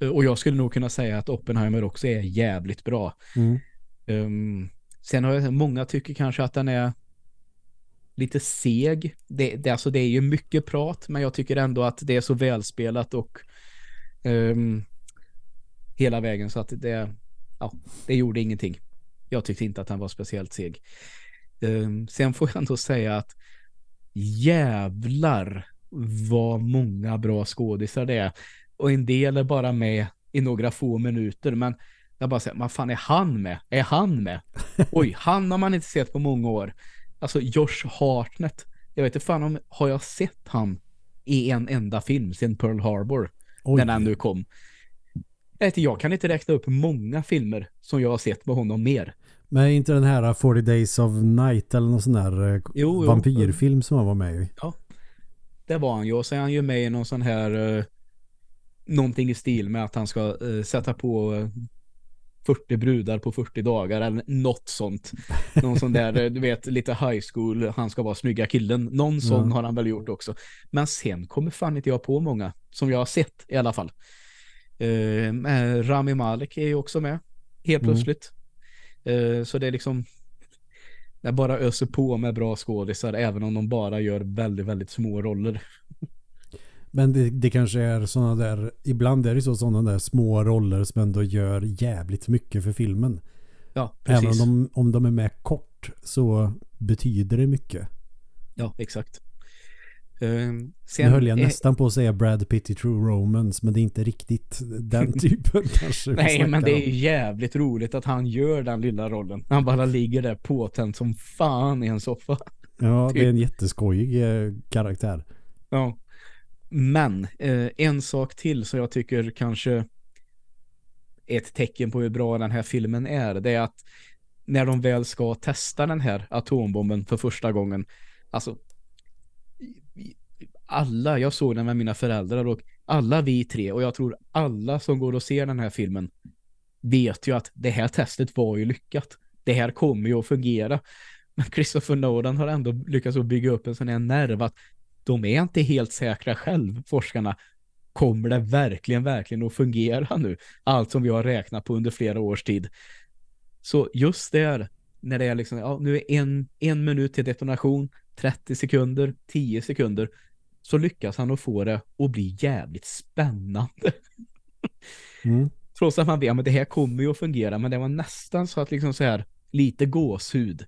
Eh, och jag skulle nog kunna säga att Oppenheimer också är jävligt bra. Mm. Um, sen har jag, många tycker kanske att den är lite seg. Det, det, alltså det är ju mycket prat, men jag tycker ändå att det är så välspelat och um, hela vägen så att det, ja, det gjorde ingenting. Jag tyckte inte att han var speciellt seg. Um, sen får jag ändå säga att jävlar vad många bra skådisar det är. Och en del är bara med i några få minuter, men jag bara säger, vad fan är han med? Är han med? Oj, han har man inte sett på många år. Alltså Josh Hartnett. Jag vet inte fan om har jag sett han i en enda film sen Pearl Harbor. Oj. När den nu kom. Jag kan inte räkna upp många filmer som jag har sett med honom mer. Men inte den här 40 Days of Night eller någon sån där eh, jo, vampyrfilm som han var med i? Ja, det var han ju. Och så är han ju med i någon sån här uh, någonting i stil med att han ska uh, sätta på 40 brudar på 40 dagar eller något sånt. Någon sån där, du vet, lite high school, han ska vara snygga killen. Någon sån mm. har han väl gjort också. Men sen kommer fan inte jag på många, som jag har sett i alla fall. Uh, Rami Malek är ju också med, helt mm. plötsligt. Uh, så det är liksom det bara öser på med bra skådisar även om de bara gör väldigt, väldigt små roller. Men det, det, kanske är sådana där, ibland är det så sådana där små roller som ändå gör jävligt mycket för filmen. Ja, precis. Även om de, om de är med kort så betyder det mycket. Ja, exakt. Uh, sen, nu höll jag nästan på att säga Brad Pitt i True Romance men det är inte riktigt den typen kanske. Nej men det är jävligt roligt att han gör den lilla rollen. Han bara ligger där påtänd som fan i en soffa. Ja, det är en jätteskojig eh, karaktär. Ja. Men eh, en sak till som jag tycker kanske ett tecken på hur bra den här filmen är, det är att när de väl ska testa den här atombomben för första gången, alltså alla, jag såg den med mina föräldrar och alla vi tre, och jag tror alla som går och ser den här filmen vet ju att det här testet var ju lyckat. Det här kommer ju att fungera. Men Christopher Nolan har ändå lyckats att bygga upp en sån här nerv att de är inte helt säkra själv, forskarna. Kommer det verkligen, verkligen att fungera nu? Allt som vi har räknat på under flera års tid. Så just där, när det är liksom, ja, nu är en, en minut till detonation, 30 sekunder, 10 sekunder, så lyckas han att få det att bli jävligt spännande. Mm. Trots att man vet, att det här kommer ju att fungera, men det var nästan så att liksom så här, lite gåshud.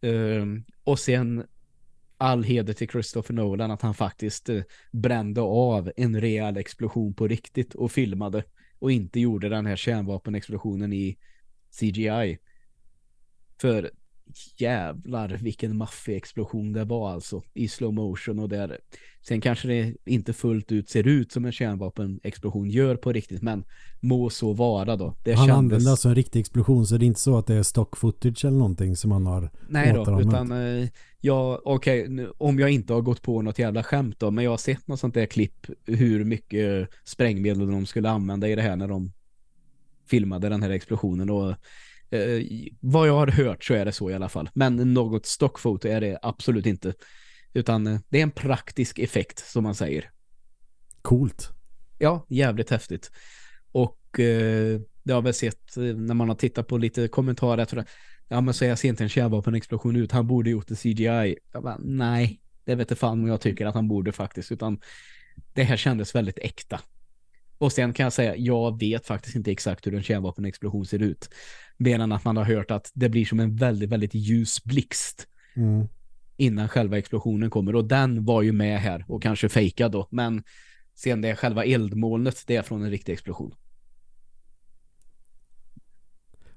Um, och sen all heder till Christopher Nolan att han faktiskt eh, brände av en rejäl explosion på riktigt och filmade och inte gjorde den här kärnvapenexplosionen i CGI. För jävlar vilken maffig explosion det var alltså i slow motion och där sen kanske det inte fullt ut ser ut som en kärnvapenexplosion gör på riktigt men må så vara då. Det han kändes... använde alltså en riktig explosion så det är inte så att det är stock footage eller någonting som han har Nej då, utan eh, ja, okej, okay, om jag inte har gått på något jävla skämt då, men jag har sett något sånt där klipp hur mycket sprängmedel de skulle använda i det här när de filmade den här explosionen och Eh, vad jag har hört så är det så i alla fall. Men något stockfoto är det absolut inte. Utan eh, det är en praktisk effekt som man säger. Coolt. Ja, jävligt häftigt. Och eh, det har väl sett eh, när man har tittat på lite kommentarer. Tror jag, ja men så jag ser inte en kärnvapenexplosion ut. Han borde gjort det CGI. Jag bara, nej, det vet inte fan om jag tycker att han borde faktiskt. Utan det här kändes väldigt äkta. Och sen kan jag säga, jag vet faktiskt inte exakt hur en kärnvapenexplosion ser ut. Mer än att man har hört att det blir som en väldigt, väldigt ljus blixt. Mm. Innan själva explosionen kommer. Och den var ju med här och kanske fejkad då. Men sen det själva eldmolnet, det är från en riktig explosion.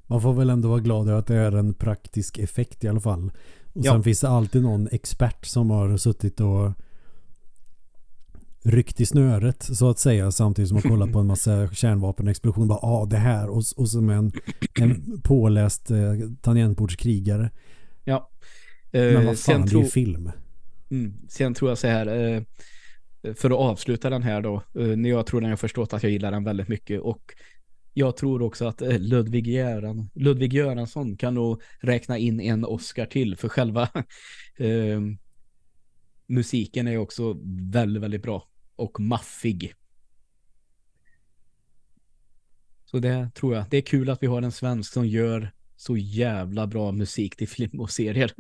Man får väl ändå vara glad att det är en praktisk effekt i alla fall. Och ja. sen finns det alltid någon expert som har suttit och ryckt i snöret så att säga samtidigt som man kollar på en massa kärnvapenexplosion bara ah det här och, och som en, en påläst eh, tangentbordskrigare. Ja. Eh, Men vad fan, det är ju film. Mm, sen tror jag så här eh, för att avsluta den här då eh, när jag tror att jag förstått att jag gillar den väldigt mycket och jag tror också att eh, Ludvig, Göran, Ludvig Göransson kan nog räkna in en Oscar till för själva eh, musiken är också väldigt, väldigt bra och maffig. Så det tror jag. Det är kul att vi har en svensk som gör så jävla bra musik till film och serier.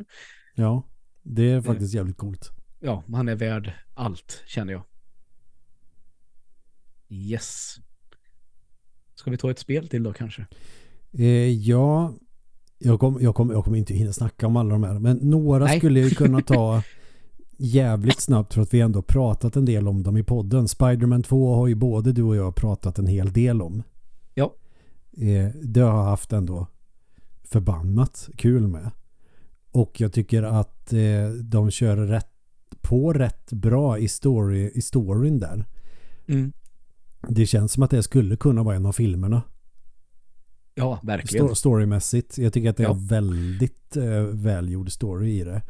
Ja, det är faktiskt jävligt coolt. Ja, han är värd allt, känner jag. Yes. Ska vi ta ett spel till då kanske? Eh, ja, jag kommer jag kom, jag kom inte hinna snacka om alla de här. Men några Nej. skulle jag kunna ta jävligt snabbt för att vi ändå pratat en del om dem i podden. Spiderman 2 har ju både du och jag pratat en hel del om. Ja. Eh, det har jag haft ändå förbannat kul med. Och jag tycker att eh, de kör rätt på rätt bra i, story, i storyn där. Mm. Det känns som att det skulle kunna vara en av filmerna. Ja, verkligen. storymässigt. Jag tycker att det ja. är väldigt eh, välgjord story i det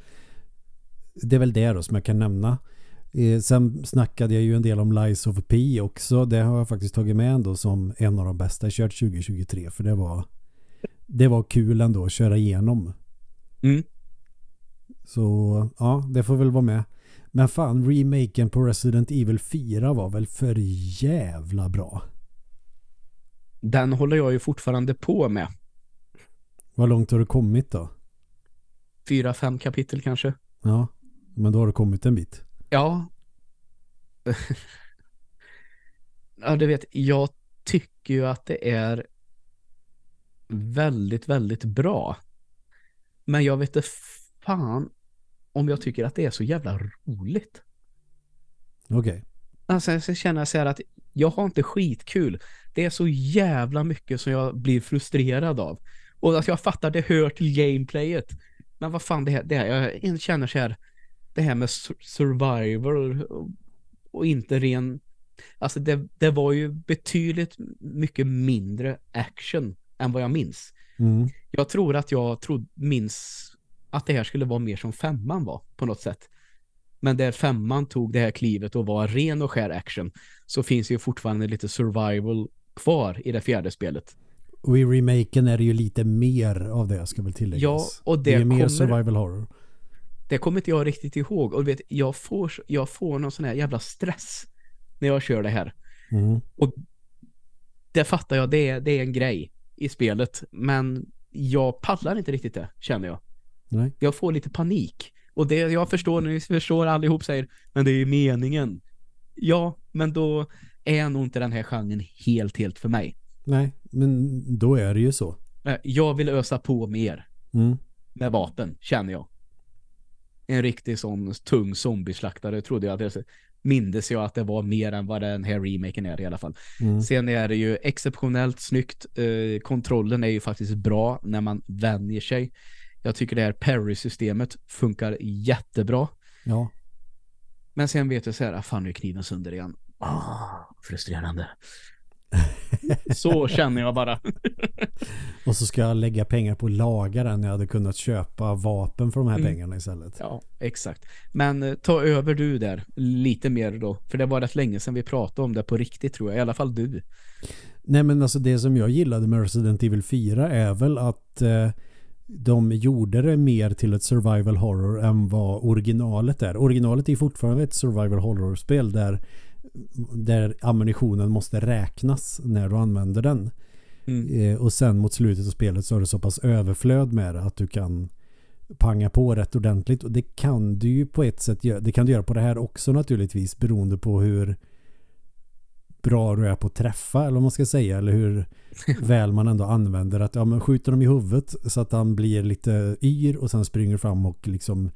det är väl det då som jag kan nämna. Eh, sen snackade jag ju en del om Lies of P också. Det har jag faktiskt tagit med ändå som en av de bästa jag kört 2023. För det var det var kul ändå att köra igenom. Mm. Så ja, det får väl vara med. Men fan, remaken på Resident Evil 4 var väl för jävla bra. Den håller jag ju fortfarande på med. Vad långt har du kommit då? Fyra, fem kapitel kanske. Ja. Men då har det kommit en bit. Ja. ja, du vet, jag tycker ju att det är väldigt, väldigt bra. Men jag vet inte fan om jag tycker att det är så jävla roligt. Okej. Alltså, så känner jag så här att jag har inte skitkul. Det är så jävla mycket som jag blir frustrerad av. Och att jag fattar det hör till gameplayet. Men vad fan det här, det här jag känner så här det här med sur- survival och, inte ren alltså det, det var ju betydligt mycket mindre action än vad jag minns. Mm. Jag tror att jag trodde, minns att det här skulle vara mer som femman var på något sätt. Men där femman tog det här klivet och var ren och skär action så finns ju fortfarande lite survival kvar i det fjärde spelet. Och i remaken är det ju lite mer av det ska väl tilläggas. Ja, och det är mer kommer- survival horror. Det kommer inte jag riktigt ihåg. Och du vet, jag får, jag får någon sån här jävla stress när jag kör det här. Mm. Det fattar jag, det är, det är en grej i spelet. Men jag pallar inte riktigt det, känner jag. Nej. Jag får lite panik. Och det jag förstår, ni förstår allihop säger, men det är ju meningen. Ja, men då är nog inte den här genren helt, helt för mig. Nej, men då är det ju så. Eh, Jag vill ösa på mer Mm. med vapen, känner jag. En riktig sån tung zombieslaktare trodde jag. Det mindes jag att det var mer än vad den här remaken är i alla fall. Mm. Sen är det ju exceptionellt snyggt. Eh, kontrollen är ju faktiskt bra när man vänjer sig. Jag tycker det här parry-systemet funkar jättebra. Ja. Men sen vet jag så här, ah, fan nu är kniven sönder igen. Ah, frustrerande. så känner jag bara. Och så ska jag lägga pengar på att laga den jag hade kunnat köpa vapen för de här Mm. pengarna istället. Ja, exakt. Men eh, ta över du där lite mer då. För det var rätt länge sedan vi pratade om det på riktigt tror jag. I alla fall du. Nej men alltså det som jag gillade med Resident Evil 4 är väl att eh, de gjorde det mer till ett survival horror än vad originalet är. Originalet är fortfarande ett survival horror-spel där, där ammunitionen måste räknas när du använder den. Mm. Eh, och sen mot slutet av spelet så är det så pass överflöd med det att du kan panga på rätt ordentligt. Och det kan du ju på ett sätt göra. Det kan du göra på det här också naturligtvis beroende på hur bra du är på att träffa eller vad man ska säga eller hur väl man ändå använder att ja men skjuter dem i huvudet så att han blir lite yr och sen springer fram och liksom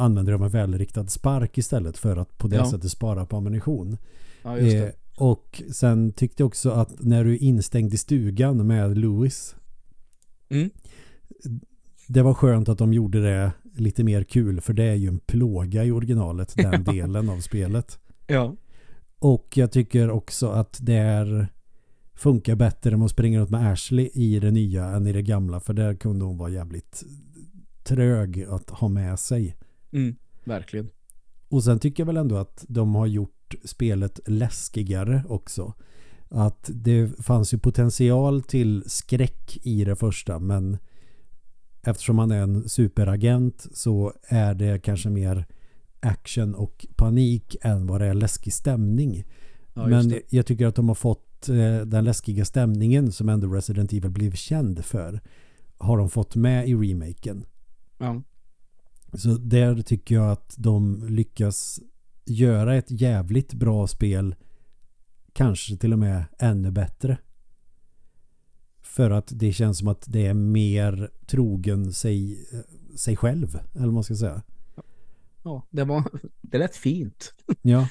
använder dem en välriktad spark istället för att på det Ja. sättet spara på ammunition. Ja, Eh, och sen tyckte jag också att när du är instängd i stugan med Louis Mm. det var skönt att de gjorde det lite mer kul för det är ju en plåga i originalet den delen av spelet. Ja. Och jag tycker också att det är funkar bättre med att springa runt med Ashley i det nya än i det gamla för där kunde hon vara jävligt trög att ha med sig. Mm. Verkligen. Och sen tycker jag väl ändå att de har gjort spelet läskigare också. Att det fanns ju potential till skräck i det första men eftersom man är en superagent så är det kanske mer action och panik än vad det är läskig stämning. Ja, men jag tycker att de har fått eh, den läskiga stämningen som ändå Resident Evil blev känd för har de fått med i remaken. Ja. Så där tycker jag att de lyckas göra ett jävligt bra spel. Kanske till och med ännu bättre. För att det känns som att det är mer trogen sig, sig själv. Eller vad man ska säga. ja, det var det lät fint. Ja.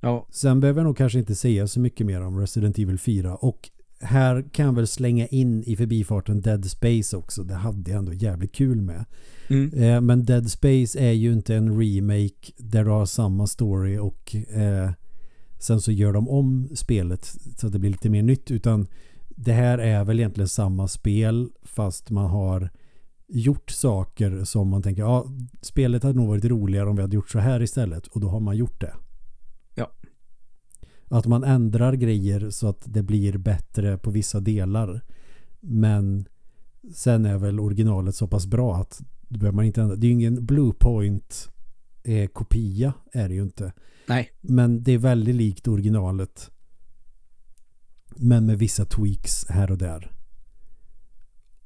Ja. Sen behöver jag nog kanske inte säga så mycket mer om Resident Evil 4. Och här kan jag väl slänga in i förbifarten Dead Space också. Det hade jag ändå jävligt kul med. Mm. Eh, men Dead Space är ju inte en remake där du har samma story och eh, sen så gör de om spelet så att det blir lite mer nytt utan det här är väl egentligen samma spel fast man har gjort saker som man tänker ja spelet hade nog varit roligare om vi hade gjort så här istället och då har man gjort det. Ja. Att man ändrar grejer så att det blir bättre på vissa delar men sen är väl originalet så pass bra att det behöver man inte ändra. Det är ju ingen Bluepoint eh, kopia är det ju inte. Nej. Men det är väldigt likt originalet. Men med vissa tweaks här och där.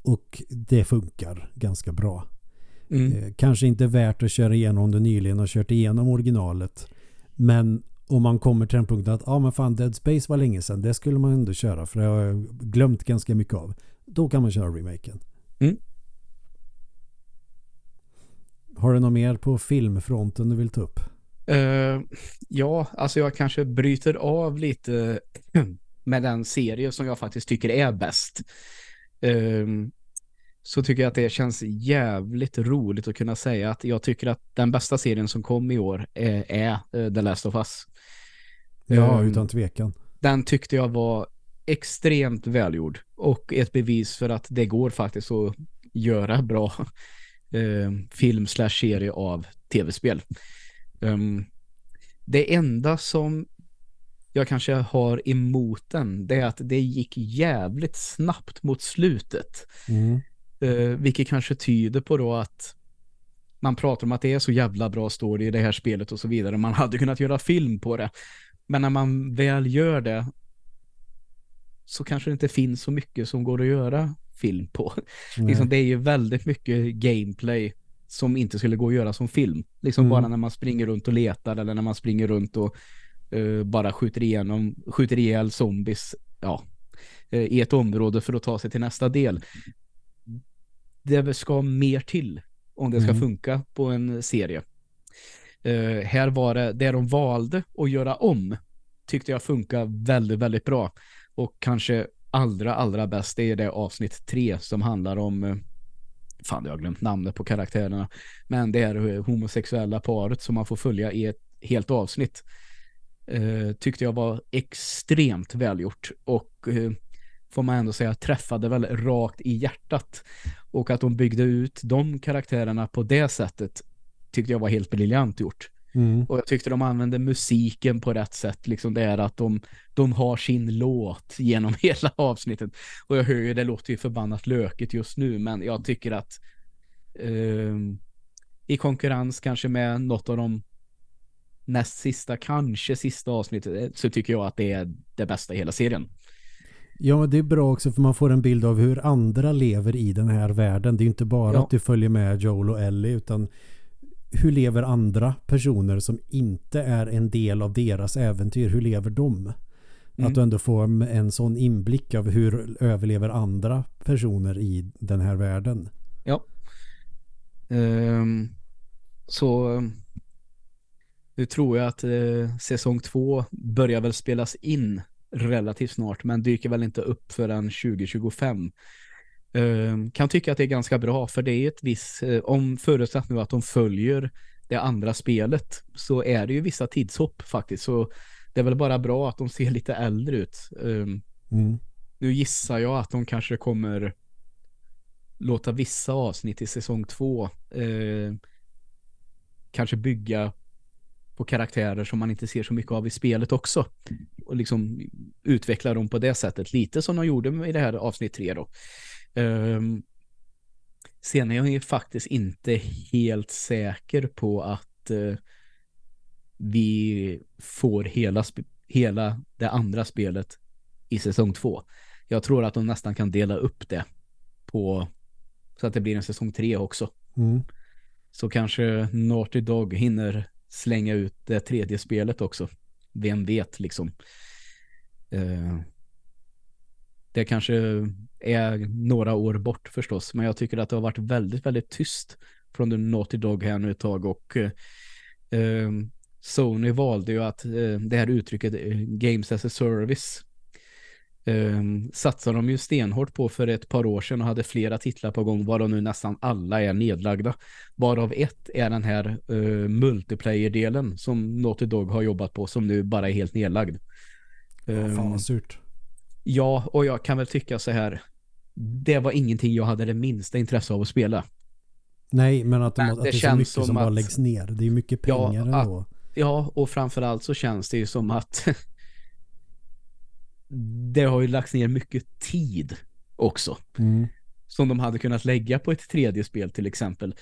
Och det funkar ganska bra. Mm. Eh, kanske inte värt att köra igenom om du nyligen har kört igenom originalet. Men om man kommer till den punkten att ja ah, men fan Dead Space var länge sedan. Det skulle man ändå köra för det har jag glömt ganska mycket av. Då kan man köra remaken. Mm. Har du något mer på filmfronten du vill ta upp? Uh, ja, alltså jag kanske bryter av lite med den serie som jag faktiskt tycker är bäst. Uh, så tycker jag att det känns jävligt roligt att kunna säga att jag tycker att den bästa serien som kom i år är, är uh, The Last of Us. Ja, um, utan tvekan. Den tyckte jag var extremt välgjord och ett bevis för att det går faktiskt att göra bra film slash serie av tv-spel. Um, det enda som jag kanske har emot den det är att det gick jävligt snabbt mot slutet. Mm. Uh, vilket kanske tyder på då att man pratar om att det är så jävla bra story i det här spelet och så vidare. Man hade kunnat göra film på det. Men när man väl gör det så kanske det inte finns så mycket som går att göra film på. Liksom, det är ju väldigt mycket gameplay som inte skulle gå att göra som film. Liksom mm. bara när man springer runt och letar eller när man springer runt och uh, bara skjuter igenom, skjuter ihjäl zombies ja, uh, i ett område för att ta sig till nästa del. Det ska mer till om det ska mm. funka på en serie. Uh, här var det, det de valde att göra om tyckte jag funkar väldigt, väldigt bra. Och kanske allra, allra bäst är det avsnitt tre som handlar om eh, fan jag har glömt namnet på karaktärerna men det är eh, homosexuella paret som man får följa i ett helt avsnitt eh, tyckte jag var extremt välgjort och eh, får man ändå säga träffade väl rakt i hjärtat och att de byggde ut de karaktärerna på det sättet tyckte jag var helt briljant gjort. Mm. Och jag tyckte de använde musiken på rätt sätt. Liksom det är att de, de har sin låt genom hela avsnittet. Och jag hör ju, det låter ju förbannat löket just nu. Men jag tycker att eh, i konkurrens kanske med något av de näst sista, kanske sista avsnittet eh, så tycker jag att det är det bästa i hela serien. Ja, men det är bra också för man får en bild av hur andra lever i den här världen. Det är inte bara ja. att du följer med Joel och Ellie utan hur lever andra personer som inte är en del av deras äventyr? Hur lever de? Mm. Att du ändå får en sån inblick av hur överlever andra personer i den här världen. Ja. Um, så nu tror jag att uh, säsong två börjar väl spelas in relativt snart men dyker väl inte upp förrän 2025. Ehm, kan tycka att det är ganska bra för det är ett visst, eh, om förutsatt nu att de följer det andra spelet så är det ju vissa tidshopp faktiskt så det är väl bara bra att de ser lite äldre ut. Um, mm. Nu gissar jag att de kanske kommer låta vissa avsnitt i säsong två uh, kanske bygga på karaktärer som man inte ser så mycket av i spelet också. Och liksom utveckla dem på det sättet. Lite som de gjorde i det här avsnitt tre då. Um, sen är jag ju faktiskt inte helt säker på att uh, vi får hela, hela det andra spelet i säsong två. Jag tror att de nästan kan dela upp det på så att det blir en säsong tre också. Mm. Så kanske Naughty Dog hinner slänga ut det tredje spelet också. Vem vet liksom. Uh, det kanske är några år bort förstås. Men jag tycker att det har varit väldigt, väldigt tyst från The Naughty Dog här nu ett tag. Och eh, eh Sony valde ju att eh, det här uttrycket eh, Games as a Service eh, satsar de ju stenhårt på för ett par år sedan och hade flera titlar på gång varav nu nästan alla är nedlagda. Varav ett är den här eh, multiplayer-delen som Naughty Dog har jobbat på som nu bara är helt nedlagd. Ja, fan vad ehm, surt. Ja, och jag kan väl tycka så här. Det var ingenting jag hade det minsta intresse av att spela. Nej, men att, de, men att det, det är så mycket som, som bara läggs ner. Det är mycket pengar ja, ändå. Att, ja, och framförallt så känns det ju som att det har ju lagts ner mycket tid också. Mm. Som de hade kunnat lägga på ett tredje spel till exempel.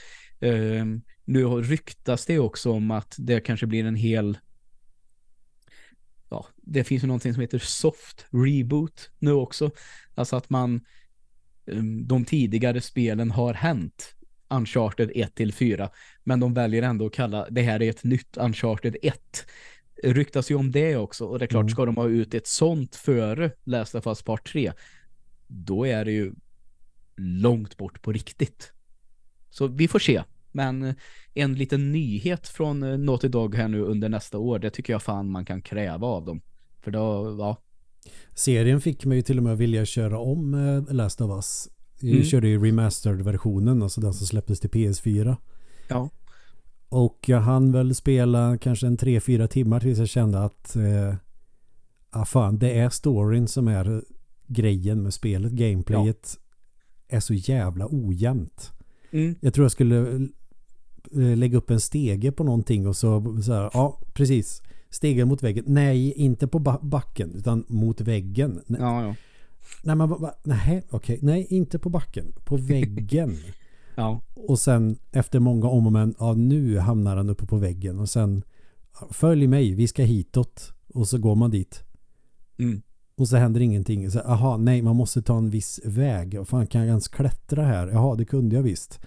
Uh, nu ryktas det också om att det kanske blir en hel ja, det finns ju någonting som heter soft reboot nu också. Alltså att man um, de tidigare spelen har hänt Uncharted 1 till 4 men de väljer ändå att kalla det här är ett nytt Uncharted 1 ryktas ju om det också och det är klart mm. ska de ha ut ett sånt före Last of Us Part 3 då är det ju långt bort på riktigt. Så vi får se. Men eh, en liten nyhet från eh, Naughty Dog här nu under nästa år, det tycker jag fan man kan kräva av dem. För då, ja. Serien fick mig till och med vilja köra om eh, Last of Us. Jag Mm. körde ju remastered-versionen, alltså den som släpptes till PS4. Ja. Och jag hann väl spela kanske en 3-4 timmar tills jag kände att eh, ah fan, det är storyn som är grejen med spelet. Gameplayet är så jävla ojämnt. Mm. Jag tror jag skulle lägga upp en stege på någonting och så, så här, ja precis. Stegen mot väggen. Nej, inte på ba- backen utan mot väggen. Nej, Ja, ja. nej, men, va- nej, okej. Nej, inte på backen. På väggen. Ja. och sen efter många om och men, ja nu hamnar han uppe på väggen och sen följ mig, vi ska hitåt. Och så går man dit. Mm. Och så händer ingenting. Så, aha, nej, man måste ta en viss väg. Fan, kan jag ens klättra här? Jaha, det kunde jag visst.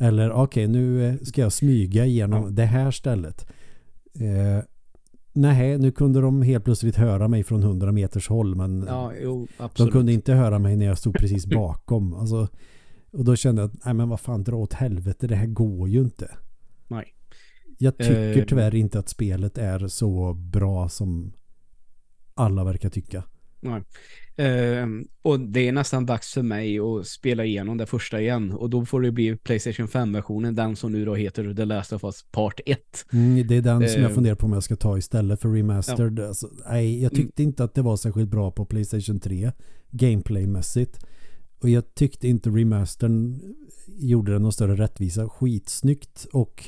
Eller okej, nu eh, ska jag smyga igenom Ja. det här stället. Eh, nej, nu kunde de helt plötsligt höra mig från 100 meters håll. Men Ja, jo, de kunde inte höra mig när jag stod precis bakom. Alltså, och då kände jag att, nej men vad fan, dra åt helvete, det här går ju inte. Nej. Jag tycker Eh. tyvärr inte att spelet är så bra som alla verkar tycka. Nej. Ehm, och det är nästan dags för mig att spela igenom det första igen. Och då får det bli Playstation 5-versionen, den som nu då heter The Last of Us Part 1. Mm, det är den som jag Eh. funderar på om jag ska ta istället för remastered. Alltså, nej, jag tyckte inte att det var särskilt bra på Playstation 3 gameplaymässigt. Och jag tyckte inte remastern gjorde det någon större rättvisa. Skitsnyggt och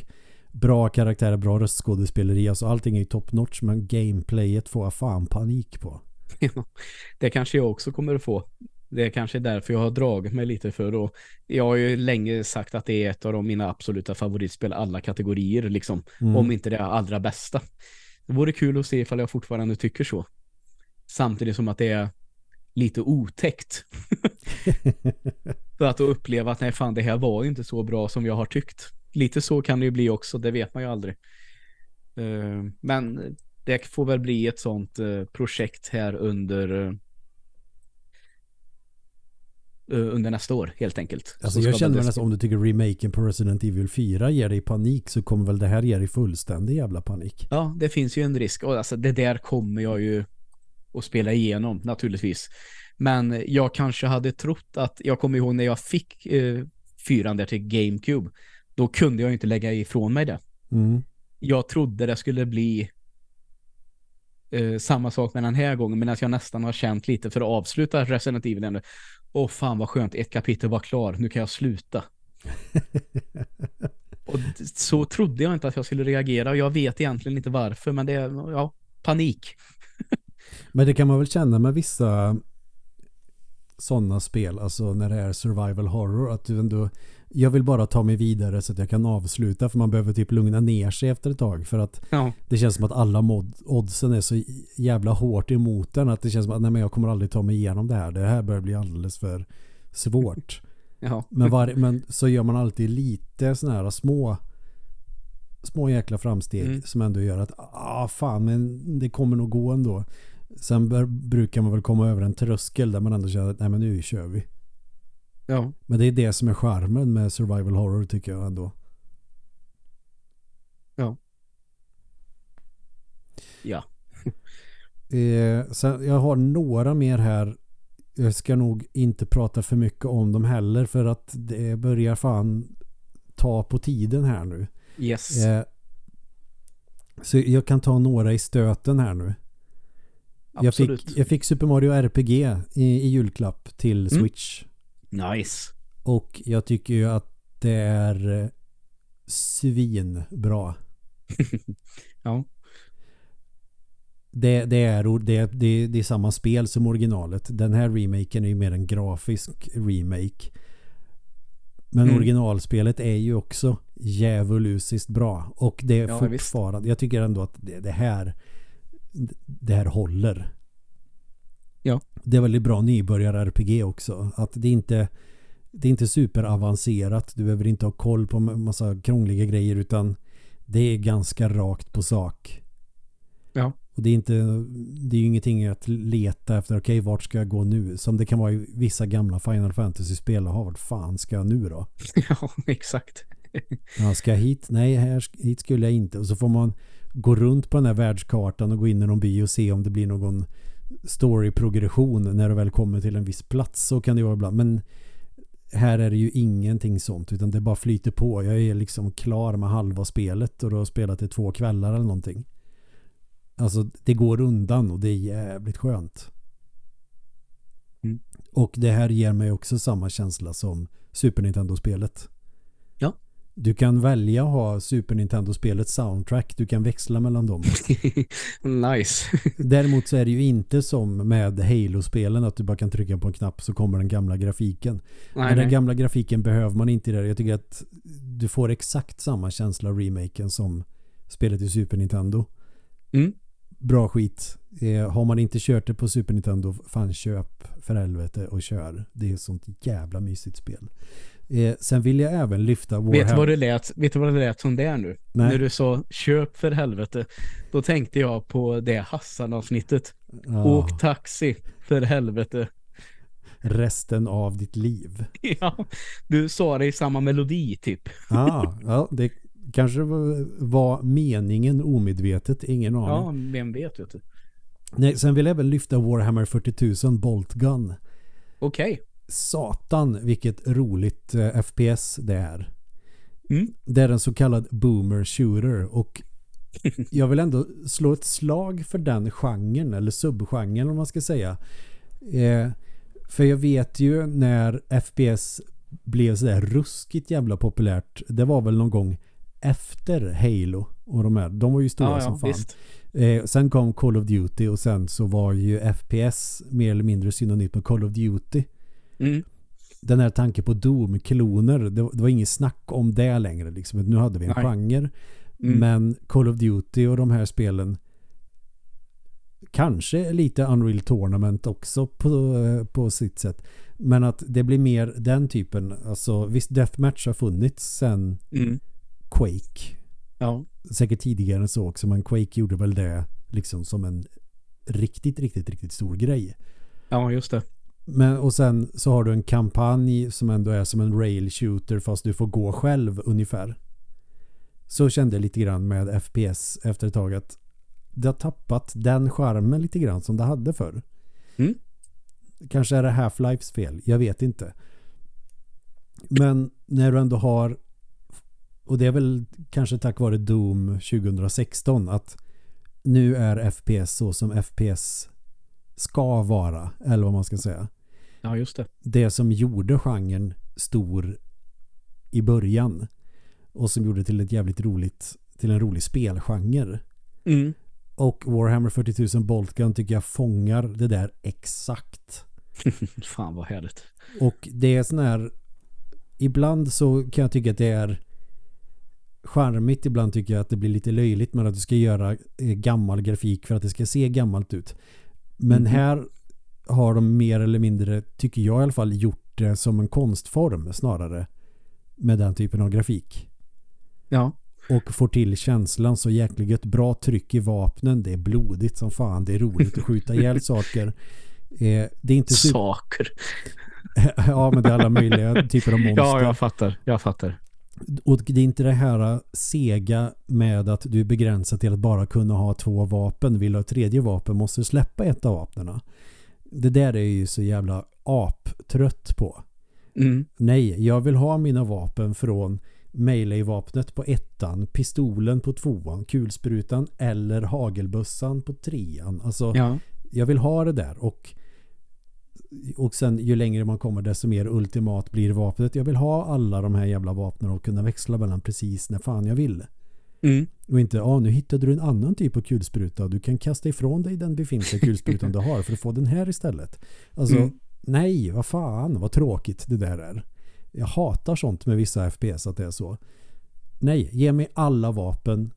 bra karaktärer, bra röstskådespeleri. Alltså allting är ju top notch men gameplayet får jag fan panik på. det kanske jag också kommer att få. Det är kanske därför jag har dragit mig lite för och jag har ju länge sagt att det är ett av de mina absoluta favoritspel alla kategorier liksom. Mm. Om inte det allra bästa. Det vore kul att se ifall jag fortfarande tycker så. Samtidigt som att det är lite otäckt. för att uppleva att nej fan det här var inte så bra som jag har tyckt. Lite så kan det ju bli också, det vet man ju aldrig. Eh, Men det får väl bli ett sånt eh, projekt här under eh, under nästa år helt enkelt. Alltså Så jag känner nästan om du tycker remaken på Resident Evil 4 ger dig panik så kommer väl det här ge dig fullständig jävla panik. Ja, det finns ju en risk. Och alltså, det där kommer jag ju att spela igenom naturligtvis. Men jag kanske hade trott att, jag kommer ihåg när jag fick eh, fyran där till GameCube, då kunde jag inte lägga ifrån mig det. Mm. Jag trodde det skulle bli eh, samma sak med den här gången, men att jag nästan har känt lite för att avsluta Resident Evil ändå. Åh fan vad skönt, ett kapitel var klar, nu kan jag sluta. Och så trodde jag inte att jag skulle reagera. Jag vet egentligen inte varför, men det är, ja, panik. Men det kan man väl känna med vissa sådana spel, alltså när det är survival horror, att du ändå jag vill bara ta mig vidare så att jag kan avsluta för man behöver typ lugna ner sig efter ett tag för att Ja, det känns som att alla mod oddsen är så jävla hårt emot den att det känns som att nej men jag kommer aldrig ta mig igenom det här. Det här börjar bli alldeles för svårt. ja, Men, var, men så gör man alltid lite sådana här små små jäkla framsteg Mm. som ändå gör att ah fan men det kommer nog gå ändå. Sen bör, brukar man väl komma över en tröskel där man ändå känner att nej men nu kör vi. Ja, Men det är det som är charmen med survival horror tycker jag ändå. ja. Eh, sen, jag har några mer här. Jag ska nog inte prata för mycket om dem heller för att det börjar fan ta på tiden här nu. Yes. Eh, så jag kan ta några i stöten här nu. Jag Absolut. fick, jag fick Super Mario RPG i, i julklapp till Mm. Nice. Och jag tycker ju att det är eh, svinbra. Ja. Det, det, är, det, det, det är samma spel som originalet. Den här remaken är ju mer en grafisk remake. Men Mm. originalspelet är ju också djävulusiskt bra. Och det är Ja, fortfarande, jag tycker ändå att det, det här det här håller. Det är väldigt bra nybörjar-RPG också. Att det inte det är inte superavancerat. Du behöver inte ha koll på en massa krångliga grejer utan det är ganska rakt på sak. Ja. Och det är inte det är ju ingenting att leta efter okej vart ska jag gå nu som det kan vara i vissa gamla Final Fantasy-spel. Jaha vart fan ska jag nu då? ja, exakt. Ja, ska jag hit? Nej, här, hit skulle jag inte. Och så får man gå runt på den här världskartan och gå in i någon by och se om det blir någon story-progression när du väl kommer till en viss plats. Så kan det vara ibland. Men här är det ju ingenting sånt utan det bara flyter på. Jag är liksom klar med halva spelet och då har spelat i två kvällar eller någonting. Alltså det går undan och det är jävligt skönt. Mm. Och det här ger mig också samma känsla som Super Nintendo-spelet. Du kan välja att ha Super Nintendo-spelets soundtrack. Du kan växla mellan dem. nice. Däremot så är det ju inte som med Halo-spelen att du bara kan trycka på en knapp så kommer den gamla grafiken. Nej, Men den nej. gamla grafiken behöver man inte där. Jag tycker att du får exakt samma känsla av remaken som spelet i Super Nintendo. Mm. Bra skit. Eh, har man inte kört det på Super Nintendo, fan köp för helvete och kör. Det är ett sånt jävla mysigt spel. Eh, sen vill jag även lyfta Vet du Warhammer. vad det lät, vet du vad det lät som det är nu? Nej. När du sa köp för helvete. Då tänkte jag på det Hassan-avsnittet. Ja, Åk taxi för helvete. resten av ditt liv. Ja, du sa det i samma melodi typ. Ah, ja, det kanske var- meningen omedvetet, ingen aning. Ja, vem vet vet du. Nej, sen vill jag även lyfta Warhammer 40 000 Bolt Gun. Okej. Satan vilket roligt eh, FPS det är. Mm. Det är en så kallad boomer shooter och jag vill ändå slå ett slag för den genren eller subgenren om man ska säga. Eh, för jag vet ju när FPS blev sådär ruskigt jävla populärt. Det var väl någon gång efter Halo och de här. De var ju stora Ja, som ja, fan. visst. Eh, sen kom Call of Duty och sen så var ju FPS mer eller mindre synonymt med Call of Duty. Mm. Den här tanken på Doom-kloner, det, det var inget snack om det längre. Liksom. Nu hade vi en Nej. genre. Mm. Men Call of Duty och de här spelen kanske lite Unreal Tournament också på, på sitt sätt. Men att det blir mer den typen. Alltså visst Deathmatch har funnits sen Mm. Quake. Ja. Säkert tidigare än så också men Quake gjorde väl det liksom som en riktigt, riktigt, riktigt stor grej. ja, just det. Men, och sen så har du en kampanj som ändå är som en rail shooter fast du får gå själv ungefär. Så kände jag lite grann med FPS efter ett tag att det har tappat den charmen lite grann som det hade förr. Mm. Kanske är det Half-Lifes fel, jag vet inte. Men när du ändå har och det är väl kanske tack vare Doom 2016 att nu är FPS så som FPS ska vara, eller vad man ska säga Ja, just det. det som gjorde genren stor i början och som gjorde till ett jävligt roligt till en rolig spelgenre. Mm. Och Warhammer 40 000 Boltgun tycker jag fångar det där exakt. Fan vad härligt. Och det är sån här ibland så kan jag tycka att det är charmigt, ibland tycker jag att det blir lite löjligt med att du ska göra eh, gammal grafik för att det ska se gammalt ut. Men Mhm. här har de mer eller mindre, tycker jag i alla fall, gjort det som en konstform snarare. Med den typen av grafik. Ja. Och får till känslan så jäkligt gött. Bra tryck i vapnen. Det är blodigt som fan. Det är roligt att skjuta ihjäl saker. Eh, det är inte. Saker. ja, men det är alla möjliga typer av monster. Ja, jag fattar. Jag fattar. Och det är inte det här sega med att du är begränsad till att bara kunna ha två vapen. Vill du ha ett tredje vapen måste du släppa ett av vapnena. Det där är ju så jävla aptrött på. Mm. Nej, jag vill ha mina vapen från melee-vapnet på ettan, pistolen på tvåan, kulsprutan eller hagelbössan på trean. Alltså, Ja. jag vill ha det där och och sen ju längre man kommer desto mer ultimat blir vapnet. Jag vill ha alla de här jävla vapnen och kunna växla mellan precis när fan jag vill. Mm. Och inte, ja nu hittade du en annan typ av kulspruta. Du kan kasta ifrån dig den befintliga kulsprutan du har för att få den här istället. Alltså, Mm. nej, vad fan, vad tråkigt det där är. Jag hatar sånt med vissa FPS att det är så. Nej, ge mig alla vapen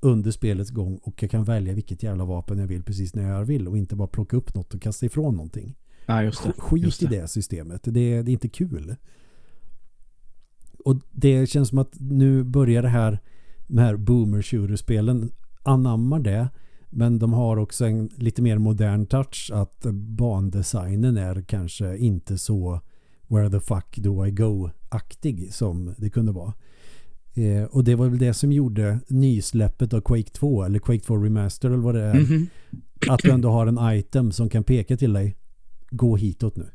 under spelets gång och jag kan välja vilket jävla vapen jag vill precis när jag vill och inte bara plocka upp något och kasta ifrån någonting. Ja, just det. Sk- Skit just i det systemet. Det, det är inte kul. Och det känns som att nu börjar det här de här boomer shooter-spelen anammar det. Men de har också en lite mer modern touch att bandesignen är kanske inte så Where the fuck do I go-aktig som det kunde vara. Eh, och det var väl det som gjorde nysläppet av Quake 2 eller Quake 2 Remaster eller vad det är. Mm -hmm. Att du ändå har en item som kan peka till dig. Gå hitåt nu.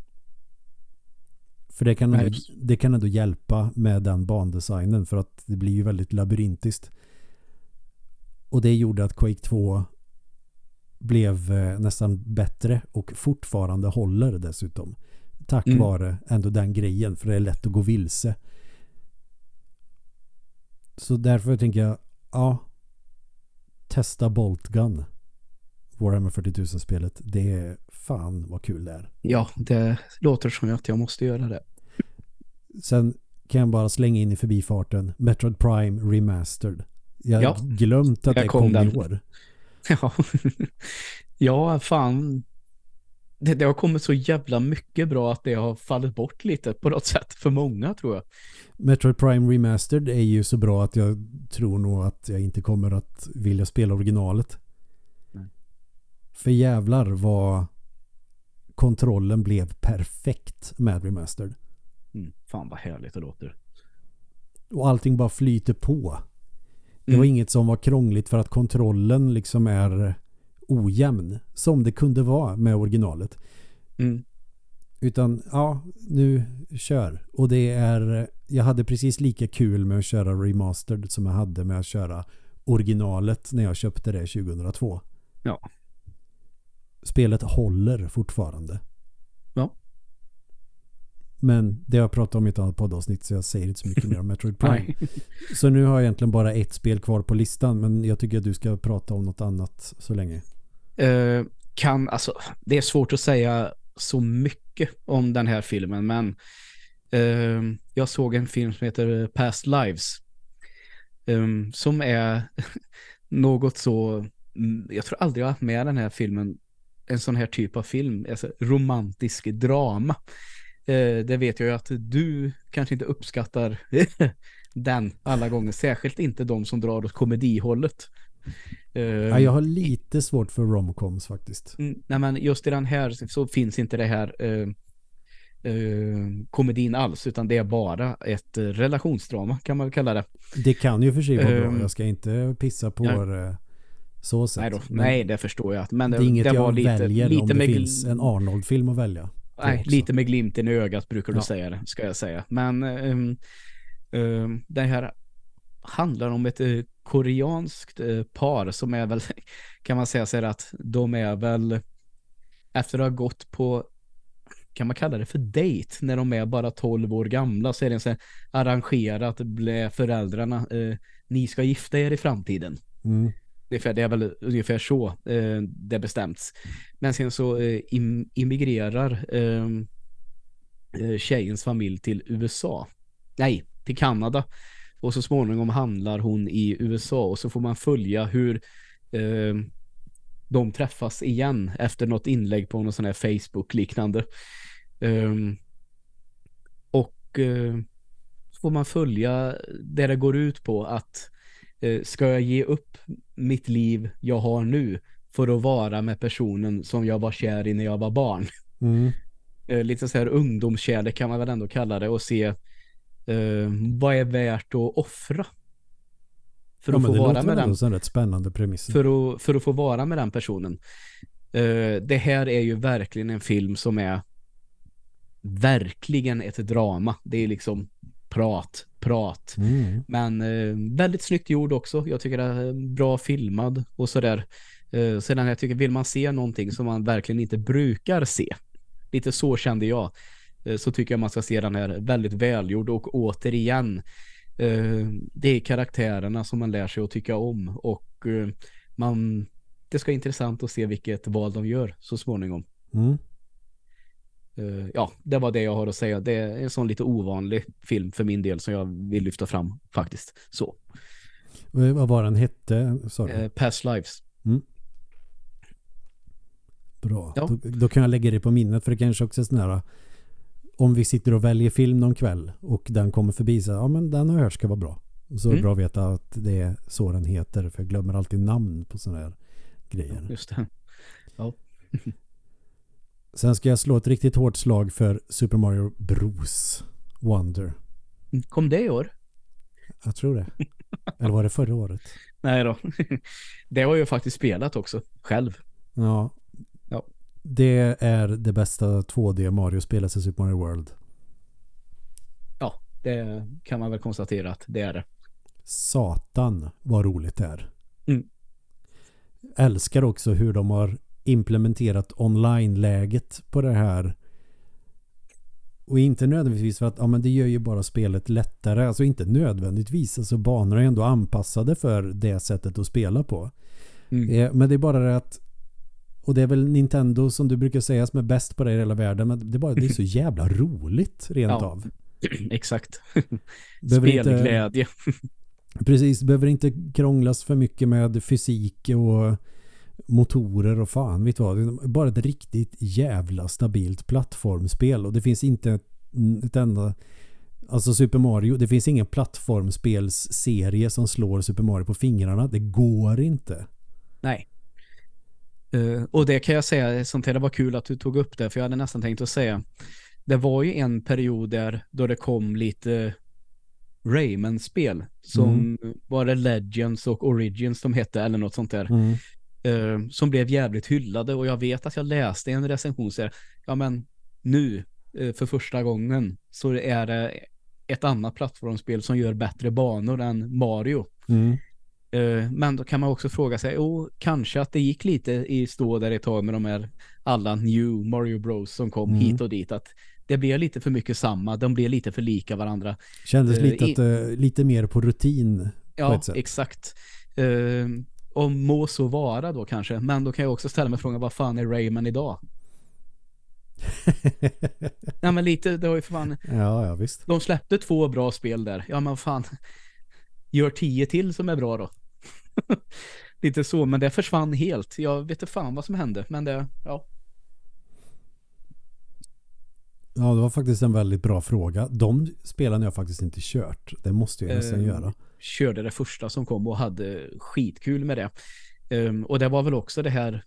För det kan, ändå, det kan ändå hjälpa med den bandesignen för att det blir ju väldigt labyrintiskt. Och det gjorde att Quake 2 blev eh, nästan bättre och fortfarande håller dessutom. Tack mm. vare ändå den grejen för det är lätt att gå vilse. Så därför tänker jag ja testa Boltgun Warhammer 40 000-spelet. Det är fan vad kul det är. Ja, det låter som att jag måste göra det. Sen kan jag bara slänga in i förbifarten Metroid Prime Remastered. Jag har ja, glömt att det kom, kom i år. Ja. ja, fan. Det, det, har kommit så jävla mycket bra att det har fallit bort lite på något sätt för många tror jag. Metroid Prime Remastered är ju så bra att jag tror nog att jag inte kommer att vilja spela originalet. Nej. För jävlar vad kontrollen blev perfekt med Remastered. Mm, fan vad härligt det låter. Och allting bara flyter på. Det mm. var inget som var krångligt för att kontrollen liksom är ojämn. Som det kunde vara med originalet. Mm. Utan ja, nu kör. Och det är, jag hade precis lika kul med att köra remastered som jag hade med att köra originalet när jag köpte det 2002. Ja. Spelet håller fortfarande. Ja. Men det har jag pratat om i ett annat poddavsnitt så jag säger inte så mycket mer om Metroid Prime. så nu har jag egentligen bara ett spel kvar på listan men jag tycker att du ska prata om något annat så länge. Uh, kan, alltså, det är svårt att säga så mycket om den här filmen men uh, jag såg en film som heter Past Lives um, som är något så mm, jag tror aldrig jag har haft med den här filmen en sån här typ av film, alltså romantisk drama. Eh, det vet jag ju att du kanske inte uppskattar den alla gånger. Särskilt inte de som drar åt komedihållet. Eh, ja, jag har lite svårt för romcoms faktiskt. Mm, nej men just i den här så finns inte det här eh, eh, komedin alls utan det är bara ett relationsdrama kan man kalla det. Det kan ju för sig vara bra. Ehm, jag ska inte pissa på ja. det så sätt. Nej, då, nej, det förstår jag. Men det, det är inget det var jag lite, väljer lite om det finns en Arnold-film att välja. Nej, lite med glimten i ögat brukar du ja. säga det, ska jag säga. Men um, um, det här handlar om ett uh, koreanskt uh, par som är väl, kan man säga så att de är väl efter att ha gått på kan man kalla det för date när de är bara 12 år gamla så är det en så arrangerat med föräldrarna uh, ni ska gifta er i framtiden. Mm. Det är, det är väl ungefär så eh, det bestämts. Men sen så eh, im immigrerar eh, eh tjejens familj till USA. Nej, till Kanada. Och så småningom handlar hon i USA och så får man följa hur eh, de träffas igen efter något inlägg på någon sån här Facebook-liknande. Ehm, och eh, så får man följa det det går ut på att ska jag ge upp mitt liv jag har nu för att vara med personen som jag var kär i när jag var barn. Mm. Eh, lite så här ungdomskärlek kan man väl ändå kalla det och se eh, vad är värt att offra för ja, att få vara med den. Det rätt spännande premiss. För att, för att få vara med den personen. Uh, det här är ju verkligen en film som är verkligen ett drama. Det är liksom prat, prat. Mm. Men eh, väldigt snyggt gjord också. Jag tycker det är bra filmad och sådär. Eh, sedan jag tycker, vill man se någonting som man verkligen inte brukar se. Lite så kände jag. Eh, så tycker jag man ska se den här väldigt välgjord och återigen eh, det är karaktärerna som man lär sig att tycka om och eh, man det ska vara intressant att se vilket val de gör så småningom. Mm. Uh, ja, det var det jag har att säga. Det är en sån lite ovanlig film för min del som jag vill lyfta fram faktiskt. Så. Vad var den hette? Uh, Past Lives. Mm. Bra. Ja. Då, då, kan jag lägga det på minnet för det kanske också är sån här om vi sitter och väljer film någon kväll och den kommer förbi så ja men den har hört ska vara bra. Så mm. bra att veta att det är så den heter för jag glömmer alltid namn på sådana här grejer. Just det. Ja. Sen ska jag slå ett riktigt hårt slag för Super Mario Bros. Wonder. Kom det i år? Jag tror det. Eller var det förra året? Nej då. Det har jag ju faktiskt spelat också, själv. Ja. Ja. Det är det bästa 2D Mario-spelet i Super Mario World. Ja, det kan man väl konstatera att det är det. Satan vad roligt det är. Mm. Älskar också hur de har implementerat online-läget på det här. Och inte nödvändigtvis för att ja, men det gör ju bara spelet lättare. Alltså inte nödvändigtvis. Alltså banor är ändå anpassade för det sättet att spela på. Mm. Eh, men det är bara det att och det är väl Nintendo som du brukar säga som är bäst på det i hela världen. Men det är bara det är så jävla roligt rent Ja. av. Exakt. Behöver inte- Spelglädje. Precis, behöver inte krånglas för mycket med fysik och motorer och fan vet vad. Bara ett riktigt jävla stabilt plattformspel och det finns inte ett, ett enda Alltså Super Mario, det finns ingen plattformspelsserie som slår Super Mario på fingrarna. Det går inte. Nej. Eh, och det kan jag säga, sånt här, det var kul att du tog upp det, för jag hade nästan tänkt att säga. Det var ju en period där då det kom lite Rayman-spel som var det Legends och Origins de hette eller något sånt där. Mm. Eh, som blev jävligt hyllade och jag vet att jag läste en recension så här, ja men nu eh, för första gången så är det ett annat plattformsspel som gör bättre banor än Mario. Mm. Eh, Men då kan man också fråga sig, oh, kanske att det gick lite i stå där ett tag med de här alla New Mario Bros som kom Mm. hit och dit. Att det blev lite för mycket samma, de blev lite för lika varandra. Kändes Eh, lite, i- att, eh, lite mer på rutin på Ja, sätt. exakt. Eh, och må så vara då kanske. Men då kan jag också ställa mig frågan, vad fan är Rayman idag? Nej men lite, det var ju för fan, ja, ja visst. de släppte två bra spel där. Ja men fan, gör tio till som är bra då. lite så, men det försvann helt. Jag vet inte fan vad som hände, men det, ja. Ja, det var faktiskt en väldigt bra fråga. De spelen har jag faktiskt inte kört. Det måste jag nästan Eh, göra. Körde det första som kom och hade skitkul med det. Ehm, och det var väl också det här,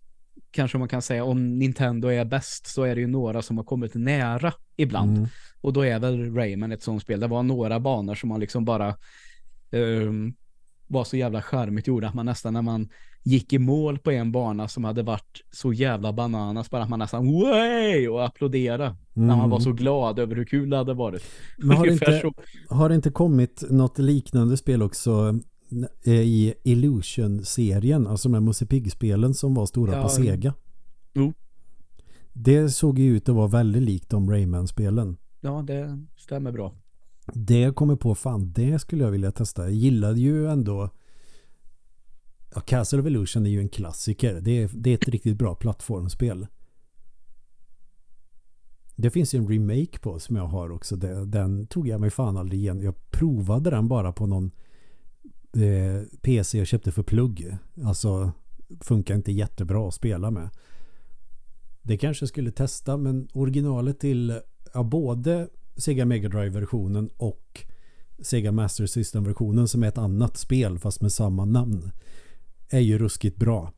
kanske man kan säga, om Nintendo är bäst så är det ju några som har kommit nära ibland. Mm. Och då är väl Rayman ett sånt spel. Det var några banor som man liksom bara ehm, var så jävla charmigt gjorde att man nästan när man gick i mål på en bana som hade varit så jävla bananas bara att man nästan way och applådera när man Mm. var så glad över hur kul det hade varit. Men har det, inte, så. har det inte kommit något liknande spel också eh, i Illusion-serien? Alltså de här Musse Pigg-spelen som var stora Ja, på Sega. jo. Det såg ju ut att vara väldigt likt de Rayman-spelen. Ja, det stämmer bra. Det jag kommer på, fan det skulle jag vilja testa. Jag gillade ju ändå ja, Castle of Illusion är ju en klassiker. Det är, det är ett riktigt bra plattformspel. Det finns ju en remake på som jag har också. Den, den tog jag mig fan aldrig igen. Jag provade den bara på någon eh, PC jag köpte för plugg. Alltså funkar inte jättebra att spela med. Det kanske jag skulle testa men originalet till ja, både Sega Mega Drive-versionen och Sega Master System-versionen som är ett annat spel fast med samma namn är ju ruskigt bra.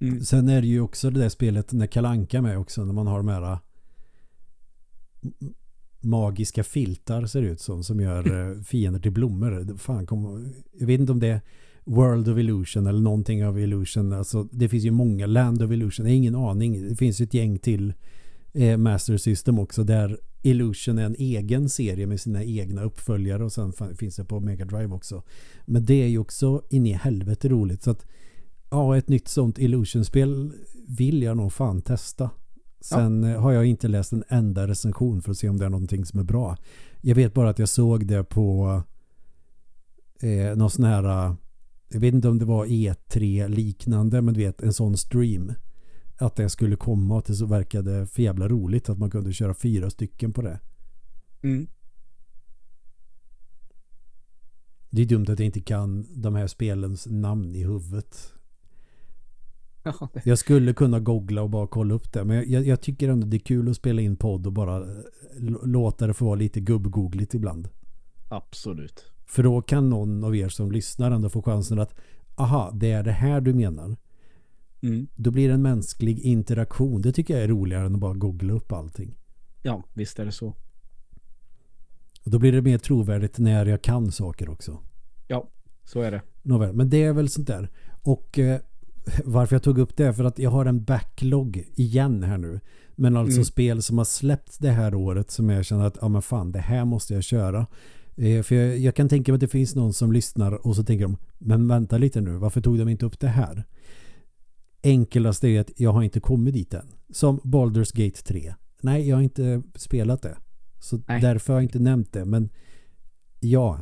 Mm. Sen är det ju också det där spelet när Kalanka med också när man har de här m- magiska filtar ser det ut som som gör eh, fiender till blommor. Fan, kom, jag vet inte om det är World of Illusion eller någonting av Illusion. Alltså, det finns ju många. Land of Illusion. Jag har ingen aning. Det finns ju ett gäng till eh, Master System också där Illusion är en egen serie med sina egna uppföljare och sen finns det på Mega Drive också. Men det är ju också in i helvete roligt. Så att ja, ett nytt sånt Illusion-spel vill jag nog fan testa. Sen eh, har jag inte läst en enda recension för att se om det är någonting som är bra. Jag vet bara att jag såg det på eh, någon sån här eh, jag vet inte om det var E3 liknande men du vet en sån stream att det skulle komma och att det så verkade för jävla roligt att man kunde köra fyra stycken på det. Mm. Det är dumt att jag inte kan de här spelens namn i huvudet. Ja, det, Jag skulle kunna googla och bara kolla upp det. Men jag, jag tycker ändå det är kul att spela in podd och bara eh, låta det få vara lite gubbgoogligt ibland. absolut. För då kan någon av er som lyssnar ändå få chansen att aha, det är det här du menar. Mm. Då blir det en mänsklig interaktion. Det tycker jag är roligare än att bara googla upp allting. Ja, visst är det så. Och då blir det mer trovärdigt när jag kan saker också. Ja, så är det. Nåväl, men det är väl sånt där. Och eh, varför jag tog upp det är för att jag har en backlog igen här nu. Men alltså Mm. spel som har släppts det här året som jag känner att ja men fan det här måste jag köra. Eh, för jag, jag kan tänka mig att det finns någon som lyssnar och så tänker de men vänta lite nu, varför tog de inte upp det här? Enklast är att jag har inte kommit dit än. Som Baldur's Gate 3. Nej, jag har inte spelat det. Så Nej. därför har jag inte nämnt det. Men ja,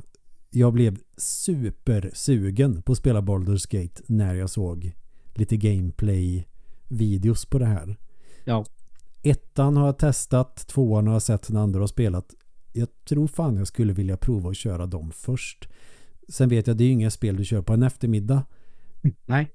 jag blev supersugen på att spela Baldur's Gate när jag såg lite gameplay-videos på det här. Ja. Ettan har jag testat, tvåan har jag sett den andra har spelat. Jag tror fan jag skulle vilja prova att köra dem först. Sen vet jag, det är ju inga spel du kör på en eftermiddag. Nej.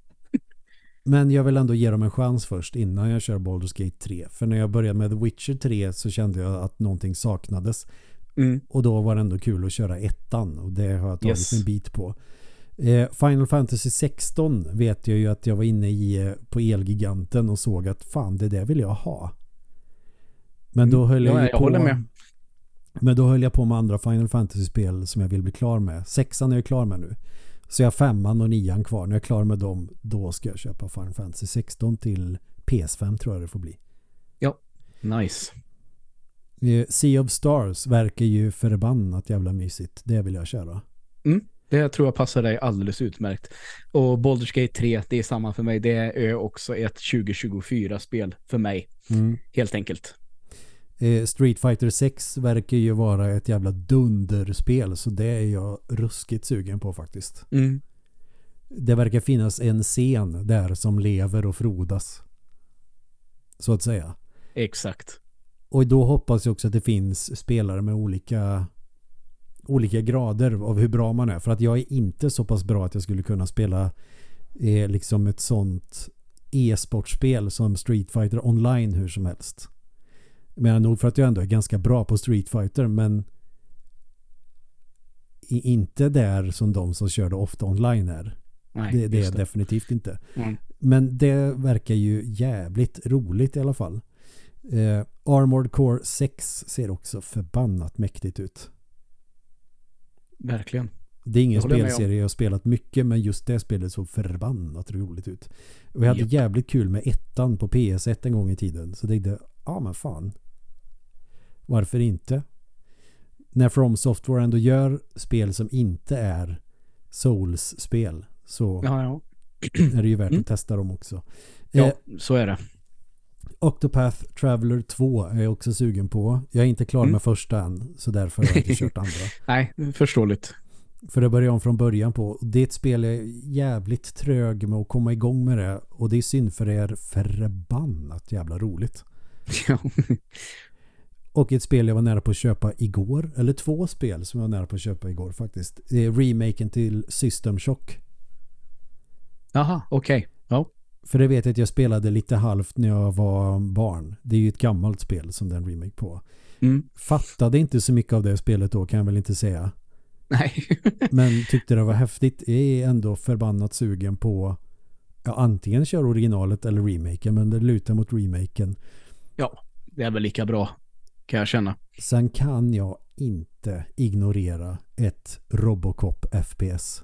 Men jag vill ändå ge dem en chans först innan jag kör Baldur's Gate 3. För när jag började med The Witcher 3 så kände jag att någonting saknades. Mm. Och då var det ändå kul att köra ettan och det har jag tagit Yes. en bit på. Eh, Final Fantasy 16 vet jag ju att jag var inne i eh, på Elgiganten och såg att fan det där vill jag ha. Men då Mm. höll jag, Ja, jag på, håller med. Men då höll jag på med andra Final Fantasy-spel som jag vill bli klar med. Sexan är jag klar med nu. Så jag har femman och nian kvar. När jag är klar med dem, då ska jag köpa Final Fantasy 16 till PS5 tror jag det får bli. Nice. Eh, Sea of Stars verkar ju förbannat jävla mysigt. Det vill jag köra. Det tror jag passar dig alldeles utmärkt. Och Baldur's Gate 3, det är samma för mig. Det är också ett 2024-spel för mig, Mm. helt enkelt. Eh, Street Fighter 6 verkar ju vara ett jävla dunderspel så det är jag ruskigt sugen på faktiskt. Mm. Det verkar finnas en scen där som lever och frodas. Så att säga. Exakt. Och då hoppas jag också att det finns spelare med olika olika grader av hur bra man är. För att jag är inte så pass bra att jag skulle kunna spela eh, liksom ett sånt e-sportspel som Street Fighter online hur som helst. Menar nog för att jag ändå är ganska bra på Street Fighter men inte där som de som kör det ofta online är. Nej, det det är jag definitivt inte. Mm. Men det verkar ju jävligt roligt i alla fall. Eh, Armored Core 6 ser också förbannat mäktigt ut. Verkligen. Det är ingen Det jag spelserie jag spelat mycket men just det spelet såg förbannat roligt ut. Jag hade Japp. jävligt kul med ettan på PS1 en gång i tiden. Så tänkte ja men fan. Varför inte? När From Software ändå gör spel som inte är Souls-spel så Ja, ja. är det ju värt Mm. att testa dem också. Ja, Eh, så är det. Octopath Traveler 2 är jag också sugen på. Jag är inte klar Mm. med första än så därför har jag inte kört andra. Nej, förståeligt. För det börjar om från början på. Det är ett spel jag är jävligt trög med att komma igång med det. Och det är synd för det är förbannat jävla roligt. Ja. Och ett spel jag var nära på att köpa igår. Eller två spel som jag var nära på att köpa igår faktiskt. Det är remaken till System Shock. Jaha, okej. Ja. För det vet jag att jag spelade lite halvt när jag var barn. Det är ju ett gammalt spel som den remake på. Mm. Fattade inte så mycket av det spelet då kan jag väl inte säga. Nej. Men tyckte det var häftigt. Jag är ändå förbannat sugen på ja, antingen köra originalet eller remaken. Men det lutar mot remaken. ja, det är väl lika bra, kan jag känna. Sen kan jag inte ignorera ett Robocop FPS.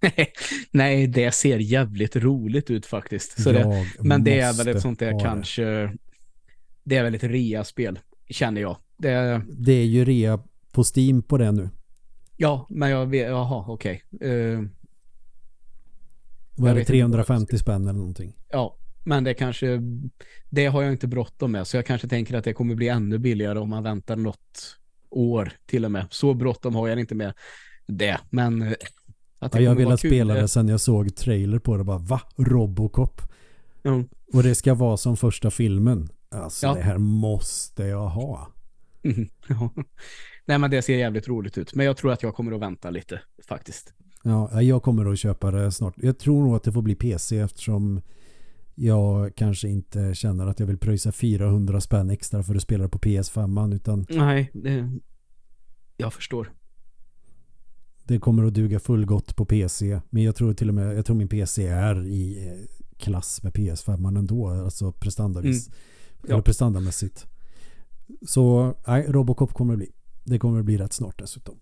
Nej, det ser jävligt roligt ut faktiskt. Så det, men det är väl ett sånt där det. kanske... Det är väl ett rea-spel, känner jag. Det, Det är ju rea på Steam på det nu. ja, men jag vet... Jaha, okej. Eh, Var Jag det vet inte vad 350 spänn eller någonting? ja, men det kanske... Det har jag inte bråttom med, så jag kanske tänker att det kommer bli ännu billigare om man väntar något år till och med. Så bråttom har jag inte med det, men... Att Ja, jag ville spela det- det sen jag såg trailer på det. Bara, va? Robocop? Ja. Och det ska vara som första filmen. Alltså Ja. det här måste jag ha. Mhm, ja. Nej, men det ser jävligt roligt ut. Men jag tror att jag kommer att vänta lite, faktiskt. Ja, jag kommer att köpa det snart. Jag tror nog att det får bli PC eftersom jag kanske inte känner att jag vill pröjsa 400 spänn extra för att spela på PS5 utan Nej, det... Jag förstår. det kommer att duga fullgott på PC. Men jag tror till och med, jag tror min PC är i eh, klass med PS5 ändå, alltså prestandavis. Mm. Ja. Eller prestandamässigt. Så nej, Robocop kommer det bli. Det kommer det bli rätt snart dessutom.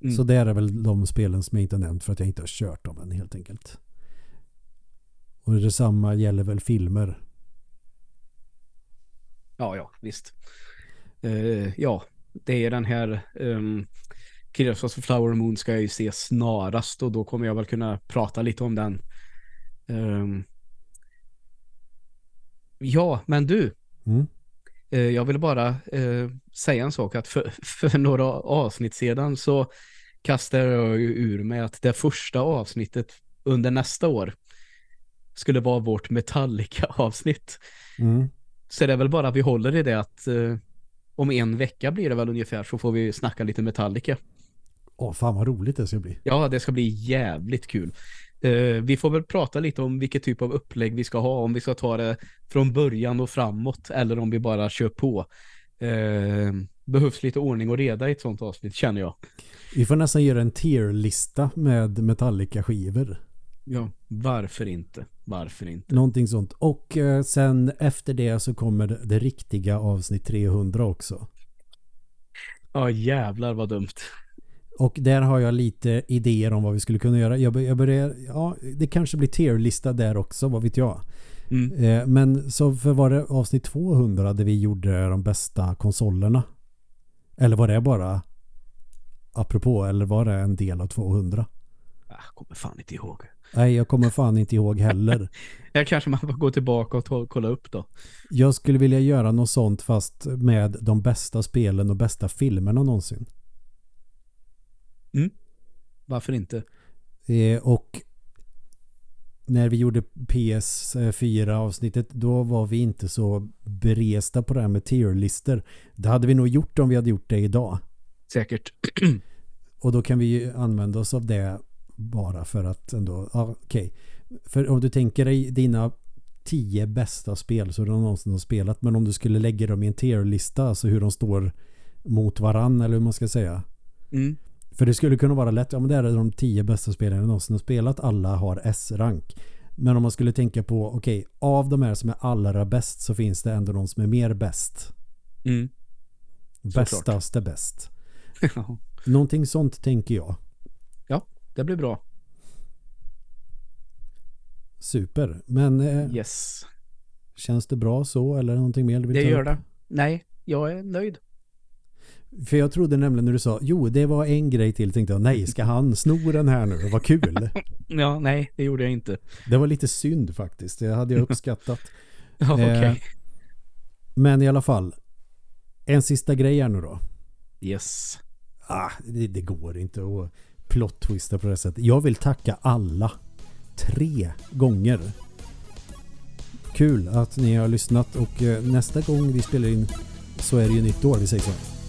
Mm. Så det är väl de spelen som jag inte nämnt för att jag inte har kört dem än helt enkelt. Och detsamma gäller väl filmer. Ja, ja, visst. Eh, ja, det är den här um, Killers of the Flower Moon ska jag ju se snarast och då kommer jag väl kunna prata lite om den. Ehm, ja, men du, Mm. eh, jag vill bara eh, säga en sak att för, för några avsnitt sedan så kastade jag ur mig att det första avsnittet under nästa år skulle vara vårt Metallica-avsnitt. Mm. Så det är väl bara att vi håller i det att eh, om en vecka blir det väl ungefär så får vi snacka lite Metallica. Åh, fan vad roligt det ska bli. Ja, det ska bli jävligt kul. Eh, vi får väl prata lite om vilket typ av upplägg vi ska ha. Om vi ska ta det från början och framåt eller om vi bara kör på. Eh, behövs lite ordning och reda i ett sånt avsnitt känner jag. Vi får nästan göra en tierlista med Metallica-skivor. Ja, varför inte? Varför inte? Någonting sånt. Och eh, sen efter det så kommer det, det riktiga avsnitt 300 också. Ja, jävlar vad dumt. Och där har jag lite idéer om vad vi skulle kunna göra. Jag, jag börjar, ja, det kanske blir tierlista där också, vad vet jag. Mm. Eh, men så för var det avsnitt 200 där vi gjorde de bästa konsolerna? Eller var det bara apropå, eller var det en del av 200? Jag Ah, kommer fan inte ihåg. Nej, jag kommer fan inte ihåg heller. Jag kanske man får gå tillbaka och kolla upp då. Jag skulle vilja göra något sånt fast med de bästa spelen och bästa filmerna någonsin. Varför inte? Eh, och när vi gjorde PS4 avsnittet då var vi inte så beresta på det här med tierlister. Det hade vi nog gjort om vi hade gjort det idag. Säkert. Och då kan vi ju använda oss av det bara för att ändå, ja okej. För om du tänker dig dina tio bästa spel så du någonsin har spelat, men om du skulle lägga dem i en tierlista, alltså hur de står mot varann eller hur man ska säga. Mm. För det skulle kunna vara lätt, ja men det är de tio bästa spelen jag någonsin har spelat, alla har S-rank. Men om man skulle tänka på, okej, av de här som är allra bäst så finns det ändå de som är mer bäst. Mm. Bästast är bäst. Någonting sånt tänker jag. Det blir bra. Super. Men eh, Yes. känns det bra så eller någonting mer du vill Det gör upp? det. Nej, jag är nöjd. För jag trodde nämligen när du sa, jo det var en grej till, tänkte jag, nej ska han sno den här nu? Vad kul. Ja, nej, det gjorde jag inte. det var lite synd faktiskt, det hade jag uppskattat. Ja, okej. Eh, Men i alla fall, en sista grej här nu då. Yes. Ah, det, det går inte att Plottwista på det sättet. Jag vill tacka alla. Tre gånger. Kul att ni har lyssnat och eh, nästa gång vi spelar in så är det ju nytt år, vi säger så.